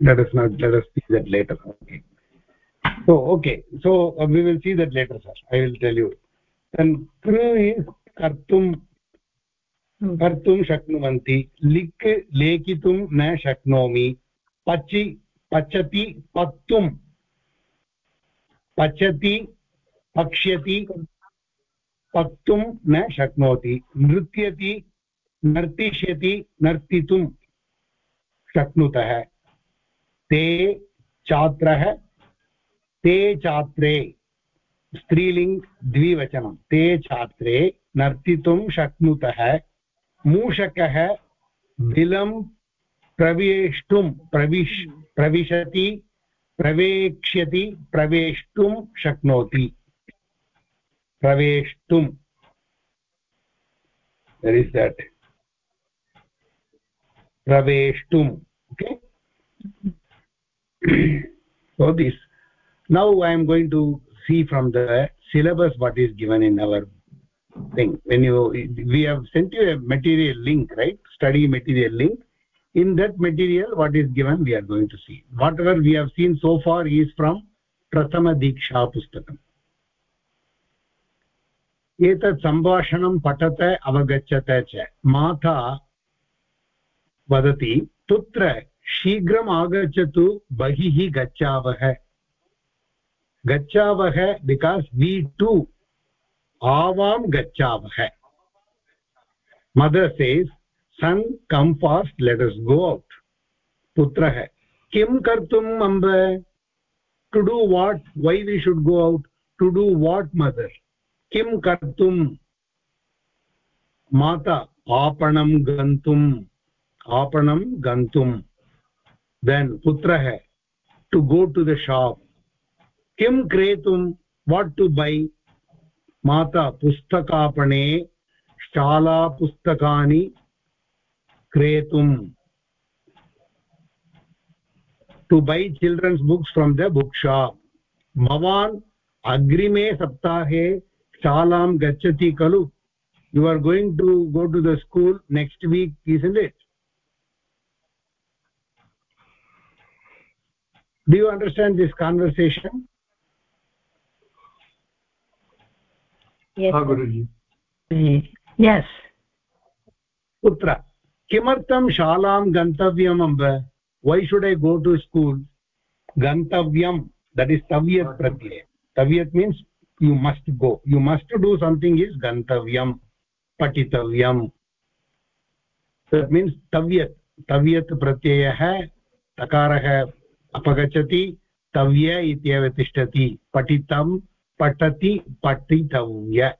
let us not let us see that later. Okay. So okay. So uh, we will see that later sir. I will tell you then kru is kartum कर्तुं शक्नुवन्ति। लिक् लेखितुं न शक्नोमि। पचि पचति पक्तुं। पचति पक्ष्यति पक्तुं न शक्नोति। नृत्यति नर्तिष्यति नर्तितुं शक्नुतः। ते छात्रः ते छात्रे स्त्रीलिङ्ग् द्विवचनं। ते छात्रे नर्तितुं शक्नुतः मूषकः बिलं प्रवेष्टुं प्रविश प्रविशति प्रवेक्ष्यति प्रवेष्टुं शक्नोति। प्रवेष्टुं। There is that. praveshtum okay? so this. Now i am going to see from the syllabus what is given in our thing when you we have sent you a material link right study material link in that material what is given we are going to see whatever we have seen so far is from prathama diksha pustakam एतत् सम्भाषणं पठत अवगच्छत च माता वदति पुत्र शीघ्रम् आगच्छतु बहिः गच्छावः गच्छावः because we to आवां गच्छावः. Mother says son come fast लेट् अस् गो औट् पुत्रः किं कर्तुम् अम्ब to do what why we should go out to do what mother किं कर्तुं माता आपणं गन्तुम् आपणं गन्तुं देन् पुत्रः to go to the shop किं क्रेतुं वाट् टु बै माता पुस्तकापणे शालापुस्तकानि क्रेतुम् to buy children's books from the book shop भवान् अग्रिमे सप्ताहे शालां गच्छति खलु। You are going to go to the school next week is in it do you understand this conversation? Yes कुत्र हाँ, किमर्थं शालां गन्तव्यम् अम्ब? Why should I go to school गन्तव्यं दट् इस् तव्यत् प्रत्यय। तव्यत् means you must go you must do something is गन्तव्यं पठितव्यम्। दट् मीन्स् तव्यत् तव्यत् प्रत्ययः तकारः अपगच्छति तव्य इत्येव तिष्ठति। पठितं पठति पठितव्य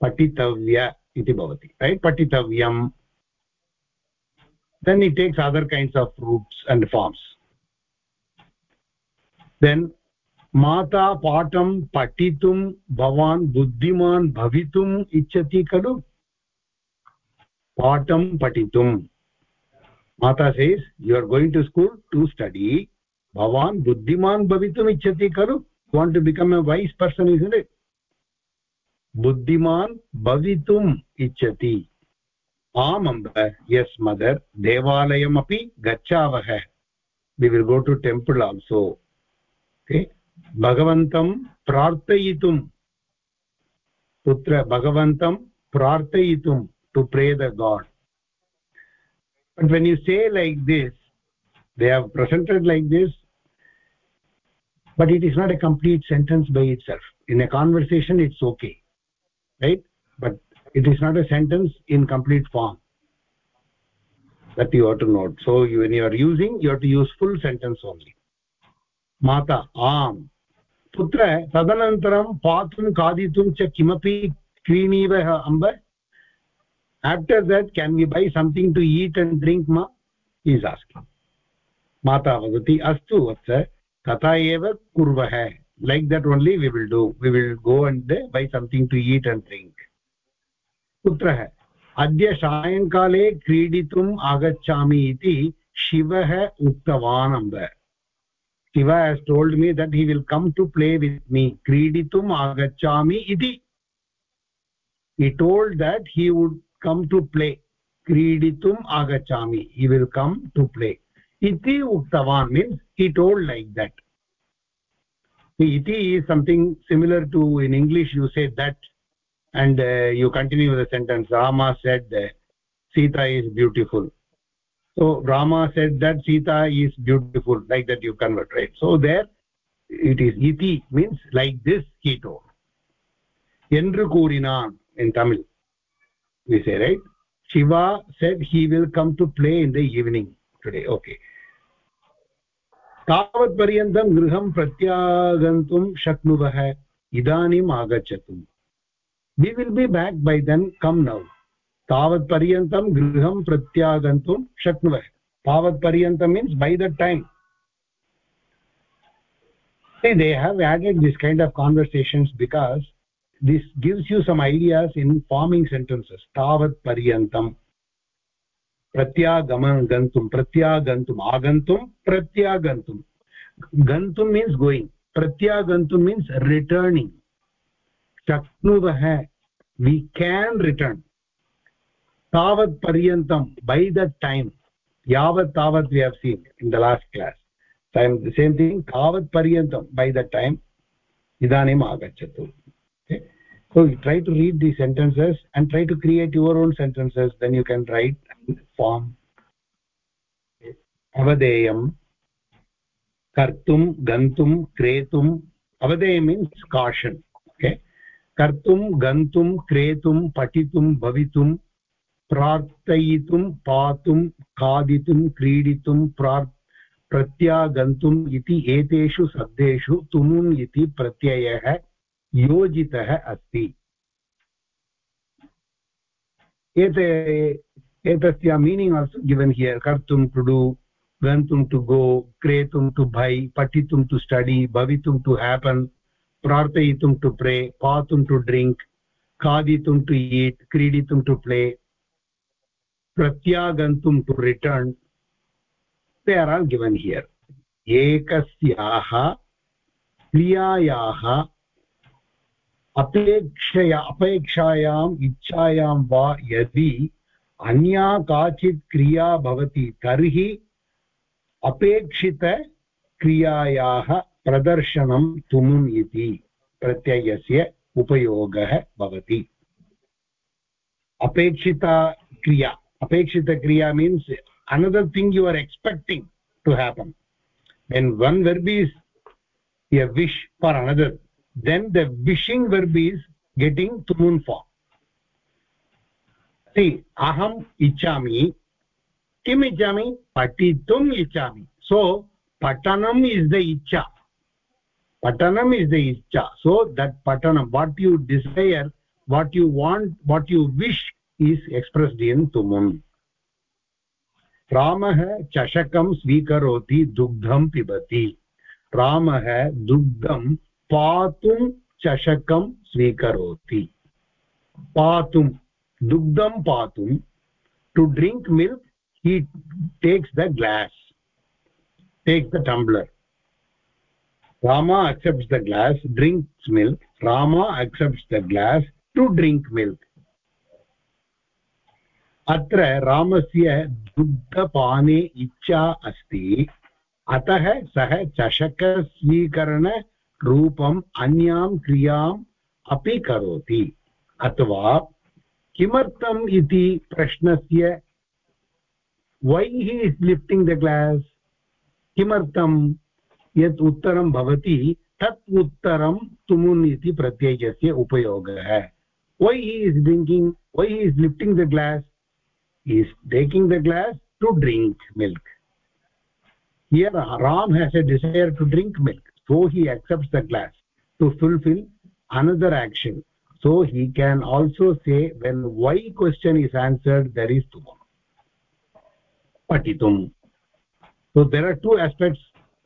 पठितव्य इति भवति रैट् पठितव्यम् then it takes other kinds of roots and forms. Then माता पाठं पठितुं, भवान् बुद्धिमान् भवितुम् इच्छति खलु? पाठं पठितुं. माता says you are going to school to study भवान् बुद्धिमान् भवितुम् इच्छति खलु? Want to become a wise person is it बुद्धिमान् भवितुम् इच्छति आम् अम्ब यस् मदर् देवालयमपि गच्छावः we will go to temple also okay भगवन्तं प्रार्थयितुं पुत्र भगवन्तं प्रार्थयितुं to pray the god but when you say like this, they have presented like this but it is not a complete sentence by itself. In a conversation it's okay right? But it is not a sentence in complete form that you have to note. So you, when you are using you have to use full sentence only. Mata aam. Putra tadanantaram patrum kaditum cha kimapi kriniva amba after that can we buy something to eat and drink ma? He is asking. Mata vagati astu vatsa तथा एव कुर्वः। Like that only we will do we will go and buy something to eat and drink पुत्रः, अद्य सायङ्काले क्रीडितुम् आगच्छामि इति शिवः उक्तवान् अम्ब। Shiva has told me that he will come to play with me क्रीडितुम् आगच्छामि इति। He told that he would come to play क्रीडितुम् आगच्छामि. He will come to play iti uktavan means he told like that. Iti is something similar to in english you say that and uh, you continue the sentence. Rama said uh, sita is beautiful. So rama said that sita is beautiful like that you convert right? So there it is. Iti means like this he told. Endru koorinan in tamil we say right? Shiva said he will come to play in the evening today. Okay तावत्पर्यन्तं गृहं प्रत्यागन्तुं शक्नुवः, इदानीम् आगच्छतु। We will be back by then come now तावत्पर्यन्तं गृहं प्रत्यागन्तुं शक्नुवः। तावत्पर्यन्तं means by the time they have added this kind of conversations because this gives you some ideas in forming sentences तावत्पर्यन्तं। प्रत्यागम गन्तुं प्रत्यागन्तुम् आगं प्रत्यागं गन्तुं मीन्स् गोयिङ्ग् प्रत्यागन्तुं मीन्स् रिटर्निङ्ग् शक्नुवः वि केन् रिटर्न् तावत्पर्यन्तं बै द टैम् यावत् तावत् we have seen in the last class time same thing तावत्पर्यन्तं बै द टैम् इदानीम् आगच्छतु. So you try to read these sentences and try to create your own sentences, then you form अवधेयं कर्तुं, गन्तुं क्रेतुम् अवधेयं means काशन् okay कर्तुं, गन्तुं, क्रेतुं, पठितुं, भवितुं, प्रार्थयितुं, पातुं, खादितुं, क्रीडितुं, प्रार् प्रत्यागन्तुम् इति एतेषु शब्देषु तुमुन् इति प्रत्ययः योजितः अस्ति। एते एतस्य मीनिङ्ग् आल्सो गिवन् हियर् कर्तुं टु डु गन्तुं टु गो, क्रेतुं टु बै पठितुं टु स्टडि, भवितुं टु हेपन् प्रार्थयितुं टु प्रे पातुं टु ड्रिङ्क् खादितुं टु ईट् क्रीडितुं to play प्रत्यागन्तुं to return they are all given here. एकस्याः क्रियायाः अपेक्षया, अपेक्षायाम् इच्छायां वा यदि अन्या काचित् क्रिया भवति, तर्हि अपेक्षितक्रियायाः प्रदर्शनं तुमुन् इति प्रत्ययस्य उपयोगः भवति। अपेक्षिता क्रिया अपेक्षितक्रिया means another thing you are expecting to happen then one verbs a wish for another then the wishing verbs getting तुमुन् for see अहम् इच्छामि, किम् इच्छा पठितुम् इच्छामि। सो पठनम् इज़ द इच्छा। पठनम् इज़ द इच्छा। सो दट पठनं what you desire what you what what you wish is expressed in तुमुन्। रामः चषकं स्वीकरोति, दुग्धं पिबति। रामः दुग्धं पा चषकं स्वीकरोति। पातुं दुग्धं पातुं to drink milk he takes the glass takes the tumbler rama accepts the glass drinks milk rama accepts the glass to drink milk अत्र रामस्य दुग्धपाने इच्छा अस्ति अतः सः चषकस्वीकरणरूपम् अन्यां क्रियाम् अपि करोति अथवा किमर्थम् इति प्रश्नस्य वै he is lifting the glass किमर्थं यत् उत्तरं भवति? तत् उत्तरं तुमुन् इति प्रत्ययस्य उपयोगः। वै हि is drinking why he is lifting the glass is taking the glass to drink milk here Ram has a desire to drink milk so he accept the glass to fulfil another action so he can also say when why question is answered there is tumam patitum. So there are two aspects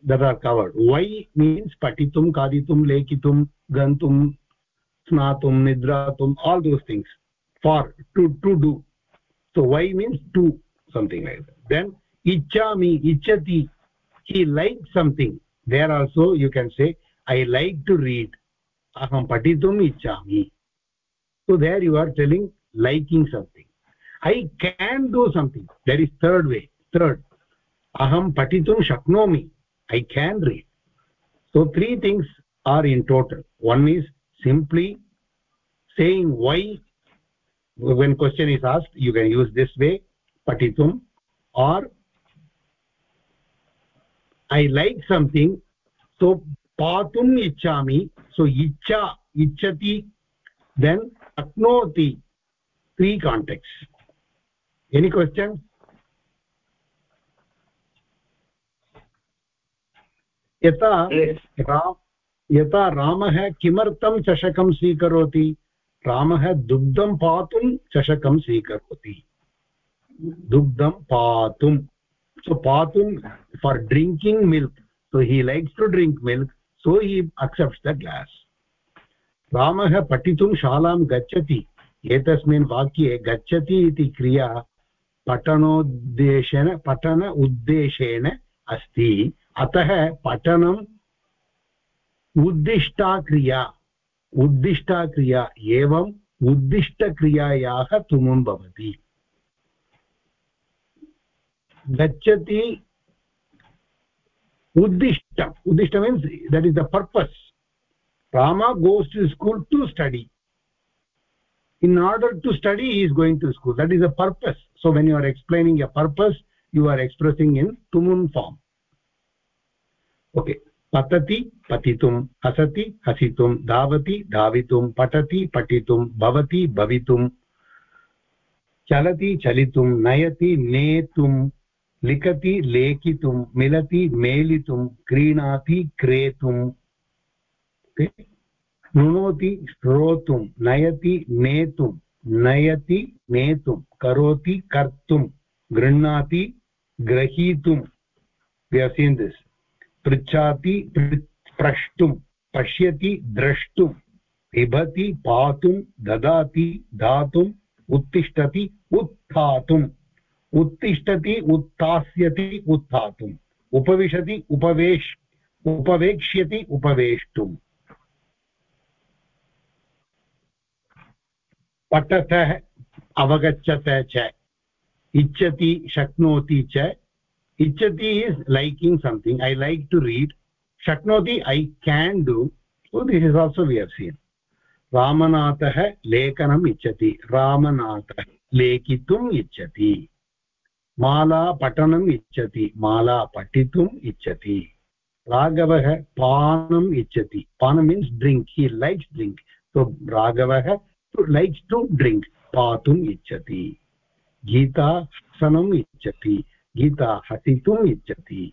that are covered. Why means patitum kaditum lekitum gantum snatum nidratum all those things for to to do. So why means to something like that. Then ichami ichati he likes something. There also you can say i like to read. Aham patitum ichami so there you are telling liking something. I can do something. There is third way. Third aham patitum shaknomi. I can read. So three things are in total. One is simply saying why. When question is asked you can use this way patitum or i like something so patum ichhami so ichha ichhati then शक्नोति त्री काण्टेक्स् any question यथा यथा रामः किमर्थं चषकं स्वीकरोति? रामः दुग्धं पातुं चषकं स्वीकरोति। दुग्धं पातुं। सो पातुं for drinking milk so he likes to drink milk so he accepts the glass ramah patitum shalam gacchati एतस्मिन् वाक्ये गच्छति इति क्रिया पठनोद्देशेन, पठन उद्देशेन अस्ति। अतः पठनम् उद्दिष्टा क्रिया उद्दिष्टा क्रिया एवम् उद्दिष्टक्रियायाः तुमुन् भवति। गच्छति uddishta uddishta means that is the purpose rama goes to school to study in order to study he is going to school that is a purpose so when you are explaining a purpose you are expressing in tumun form okay patati patitum hasati hasitum davati davitum patati patitum bhavati bhavitum chalati chalitum nayati netum लिखति लेखितुं मिलति मेलितुं क्रीणाति क्रेतुं शृणोति श्रोतुं, नयति नेतुं नयति नेतुं, करोति कर्तुं, गृह्णाति ग्रहीतुं दिस् पृच्छाति प्रष्टुं, पश्यति द्रष्टुं, पिबति पातुं, ददाति दातुम् उत्तिष्ठति उत्थातुम् उत्तिष्ठति उत्थास्यति उत्थातुम् उपविशति उपवेश, उपवेक्ष्यति उपवेष्टुम् पठतः अवगच्छत च। इच्छति, शक्नोति च। इच्छति is liking something I like to read शक्नोति I can do this is also we have seen रामनाथः लेखनम् इच्छति। रामनाथः लेखितुम् इच्छति। माला पठनम् इच्छति। माला पठितुम् इच्छति। राघवः पानम् इच्छति। पानं मीन्स् ड्रिङ्क् हि likes drink so राघवः likes to drink पातुम् इच्छति। गीता हसनम् इच्छति, गीता हसितुम् इच्छति।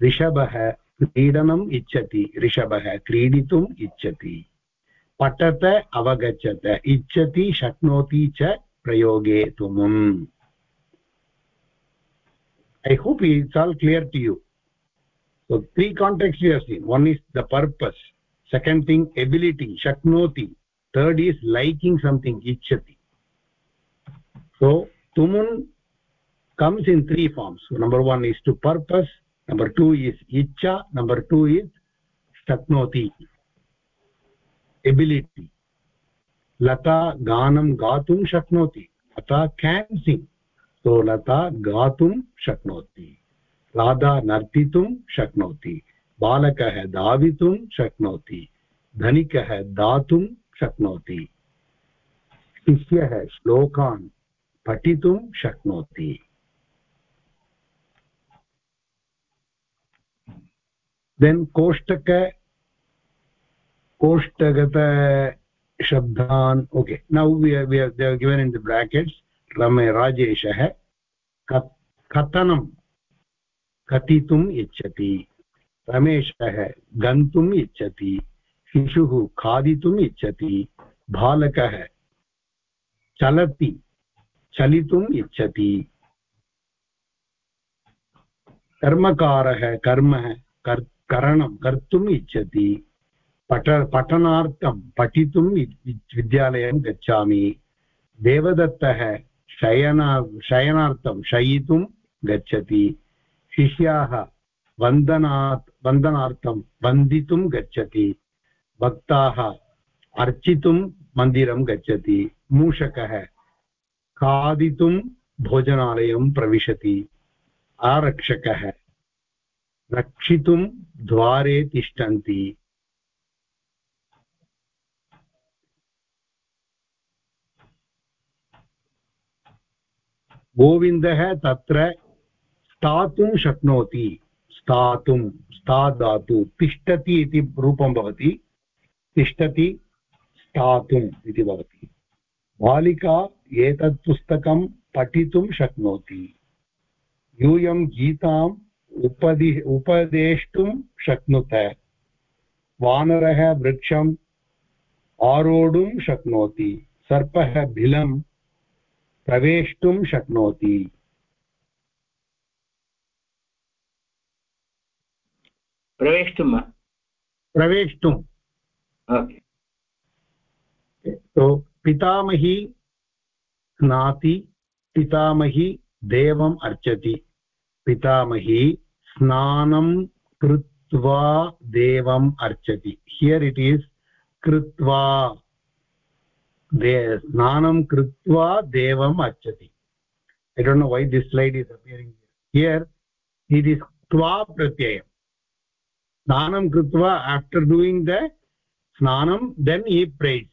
ऋषभः क्रीडनम् इच्छति, ऋषभः क्रीडितुम् इच्छति। पठत अवगच्छत, इच्छति शक्नोति च प्रयोगे तुमुम् I hope it's all clear to you three context you अस्ति one is the purpose second thing ability शक्नोति third is liking something ichhati so tumun comes in three forms so number one is to purpose number two is icha number two is shaknoti ability lata ganam gatum shaknoti lata can sing so lata gatum shaknoti Radha नर्तितुं शक्नोति बालकः धावितुं शक्नोति धनिकः दातुं शक्नोति। शिष्यः श्लोकान् पठितुं शक्नोति। Then कोष्टक, कोष्टगत शब्दान् okay now given in the brackets रमे राजेशः कथनं कथितुम् इच्छति रमेशः गन्तुम् इच्छति शिशुः खादितुम् इच्छति, बालकः चलति, चलितुम् इच्छति। कर्मकारः, कर्म, कर्, करणं कर्तुम् इच्छति। पठ, पठनार्थं पठितुं विद्यालयं गच्छामि। देवदत्तः शयन, शयनार्थं शयितुं गच्छति। शिष्याः वन्दनात्, वन्दनार्थं वन्दितुं गच्छति। भक्ताः अर्चितुं मन्दिरं गच्छति, मूषकः खादितुं भोजनालयं प्रविशति, आरक्षकः रक्षितुं द्वारे तिष्ठन्ति। गोविन्दः तत्र स्थातुं शक्नोति, स्थातुं स्थातु तिष्ठति इति रूपं भवति। तिष्ठति स्थातुम् इति भवति। बालिका एतत् पुस्तकं पठितुं शक्नोति। यूयं गीताम् उपदि उपदेष्टुं शक्नुत। वानरः वृक्षम् आरोढुं शक्नोति। सर्पः बिलं प्रवेष्टुं शक्नोति। प्रवेष्टुं तो पितामही स्नाति, पितामही देवम् अर्चति। पितामही स्नानं कृत्वा देवम् अर्चति। हियर् इट् इस् कृत्वा स्नानं कृत्वा देवम् अर्चति। I don't know why this slide is appearing here it is त्वा प्रत्ययम्। स्नानं कृत्वा आफ्टर् डूयिङ्ग् द स्नानम् देन् ई प्रेस्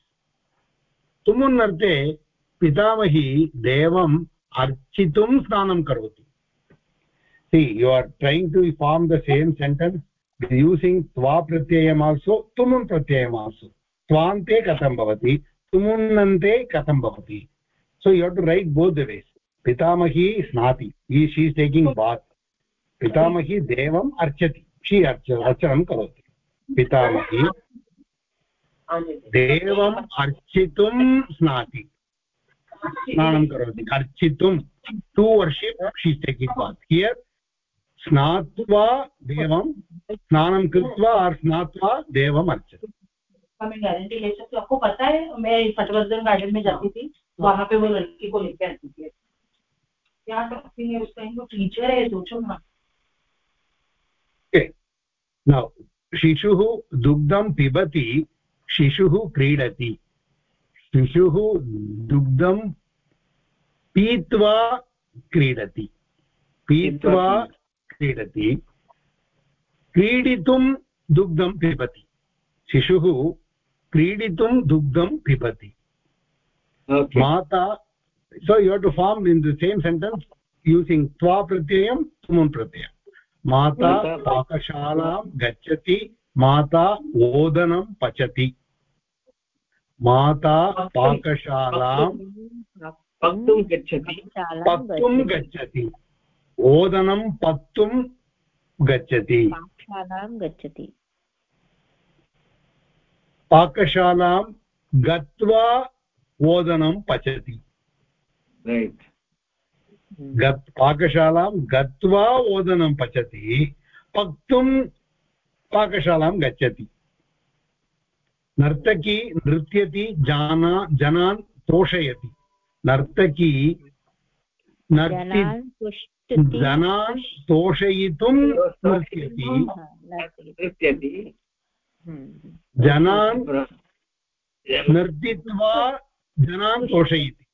तुमुन्नर्थे पितामही देवम् अर्चितुं स्नानं करोति. See you are trying to form the same sentence using त्वा प्रत्ययम् आल्सो तुमुन् प्रत्ययम् आल्सो त्वान्ते कथं भवति तुमुन्नन्ते कथं भवति so you to write both the ways पितामही स्नाति ई शीस् टेकिङ्ग् बात् पितामही देवम् अर्चति शी अर्च अर्चनं करोति पितामही देवम् अर्चितुं स्नाति। स्नानं करोति। अर्चितुं to worship she taking bath here स्नात्वा देवं स्नानं कृत्वा आर् स्नात्वा देवम् अर्चति। हमें गारंटी ले सकते आपको पता है मैं पटवर्धन गार्डन में जाती थी वहाँ पे वो लड़की को लेके आती थी। क्या करती है उस टाइम वो टीचर है सोचो ना नौ शिशुः दुग्धं पिबति शिशु क्रीडति। शिशु दुग्धं पीत्वा क्रीडति। पीत्वा क्रीडति। क्रीडितुं। दुग्धं पिबति। शिशु क्रीडितुं दुग्धं पिबति। माता so you who form in the same sentence using त्वा प्रत्ययं तुमं प्रत्ययं। माता पाकशालां गच्छति माता ओदनं पचति। माता पाकशालां पक्तुं गच्छति। पक्तुं गच्छति। ओदनं पक्तुं गच्छति। पाकशालां गच्छति। पाकशालां गत्वा ओदनं पचति। पाकशालां गत्वा ओदनं पचति। पक्तुं पाकशालां गच्छति। नर्तकी नृत्यति जाना जनान् तोषयति नर्तकी नर्ति जनान् तोषयितुं नृत्यति। नृत्यति जनान् नर्तित्वा जनान् तोषयति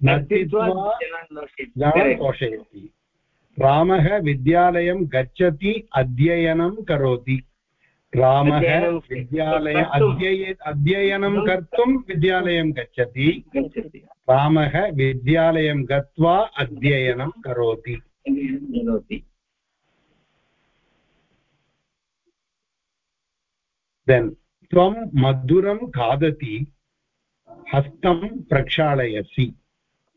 नर्तित्वा जनान् तोषयति रामः विद्यालयं गच्छति अध्ययनं करोति। रामः विद्यालय अध्यय अध्ययनं कर्तुं विद्यालयं गच्छति। रामः विद्यालयं गत्वा अध्ययनं करोति। देन् त्वं मधुरं खादति हस्तं प्रक्षालयसि।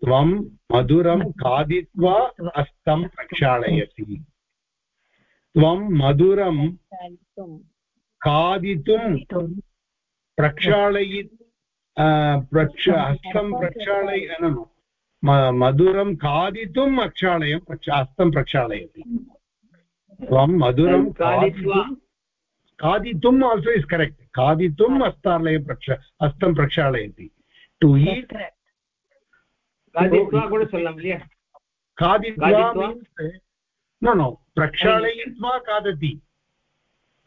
त्वं मधुरं खादित्वा हस्तं प्रक्षालयसि। त्वं मधुरं खादितुं। प्रक्षालयि प्रक्ष हस्तं प्रक्षालय मधुरं खादितुम् अक्षालयं हस्तं प्रक्षालयति। त्वं मधुरं खादित्वा खादितुम् आल्सो इस् करेक्ट् खादितुम् हस्तालयं प्रक्ष हस्तं प्रक्षालयति। टु ईट् खादित्वा नो नो प्रक्षालयित्वा खादति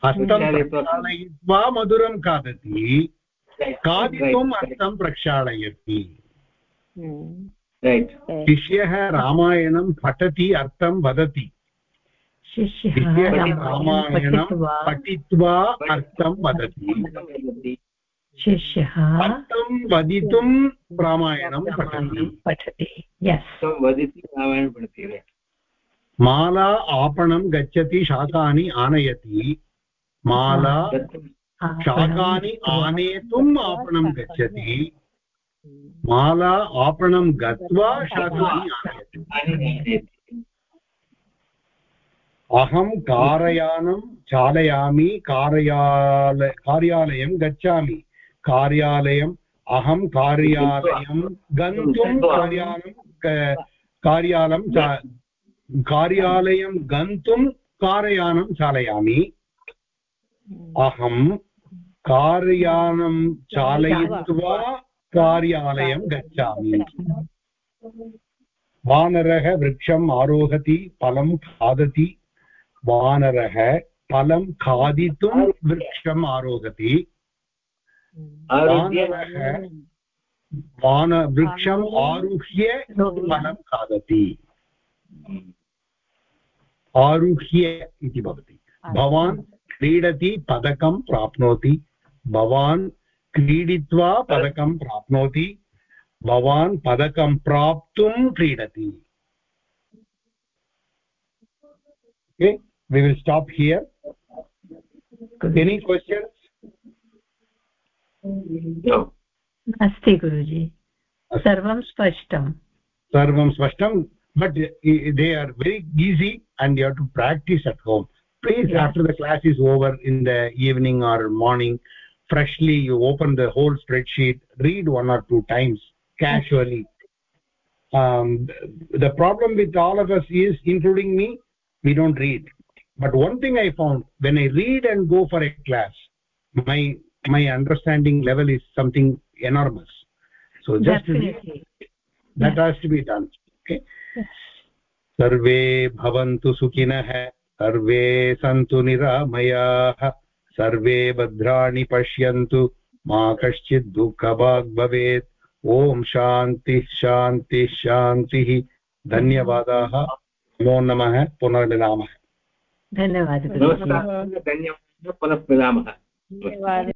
हस्तं प्रक्षालयित्वा मधुरं खादति खादितुं हस्तं प्रक्षालयति शिष्यः रामायणं पठति अर्थं वदति शिष्यः रामायणं पठित्वा अर्थं वदति शिष्यः वदितुं रामायणं पठति। पठति वदिति रामायणं पठति माला आपणं गच्छति शाकानि आनयति। माला शाकानि आनेतुम् आपणं गच्छति। माला आपणं गत्वा शाकानि आनयति। अहं कारयानं चालयामि कार्यालय कार्यालयं गच्छामि। कार्यालयम् अहं कार्यालयं गन्तुं कार्यानं कार्यालं कार्यालयं गन्तुं कारयानं चालयामि। अहं कार्यानं चालयित्वा कार्यालयं गच्छामि। वानरः वृक्षम् आरोहति फलं खादति। वानरः फलं खादितुं वृक्षम् आरोहति। वान वृक्षम् आरुह्य फलं खादति? आरुह्य इति भवति। भवान् क्रीडति पदकं प्राप्नोति। भवान् क्रीडित्वा पदकं प्राप्नोति। भवान् पदकं प्राप्तुं क्रीडति। Okay we will stop here. Any questions no अस्ति गुरुजी सर्वं स्पष्टं सर्वं स्पष्टं but they are very easy and you have to practice at home please yeah. after the class is over in the evening or morning freshly you open the whole spreadsheet read one or two times casually um, the problem with all of us is including me we don't read but one thing i found when i read and go for a class my my understanding level is something enormous. So just Definitely. that has to be done okay? सर्वे भवन्तु सुखिनः सर्वे सन्तु निरामयाः सर्वे भद्राणि पश्यन्तु मा कश्चित् दुःखभाग् भवेत् ॐ शान्तिः शान्तिः शान्तिः धन्यवादाः नमो नमः पुनर्मिलामः धन्यवादः धन्यवादः पुनः मिलामः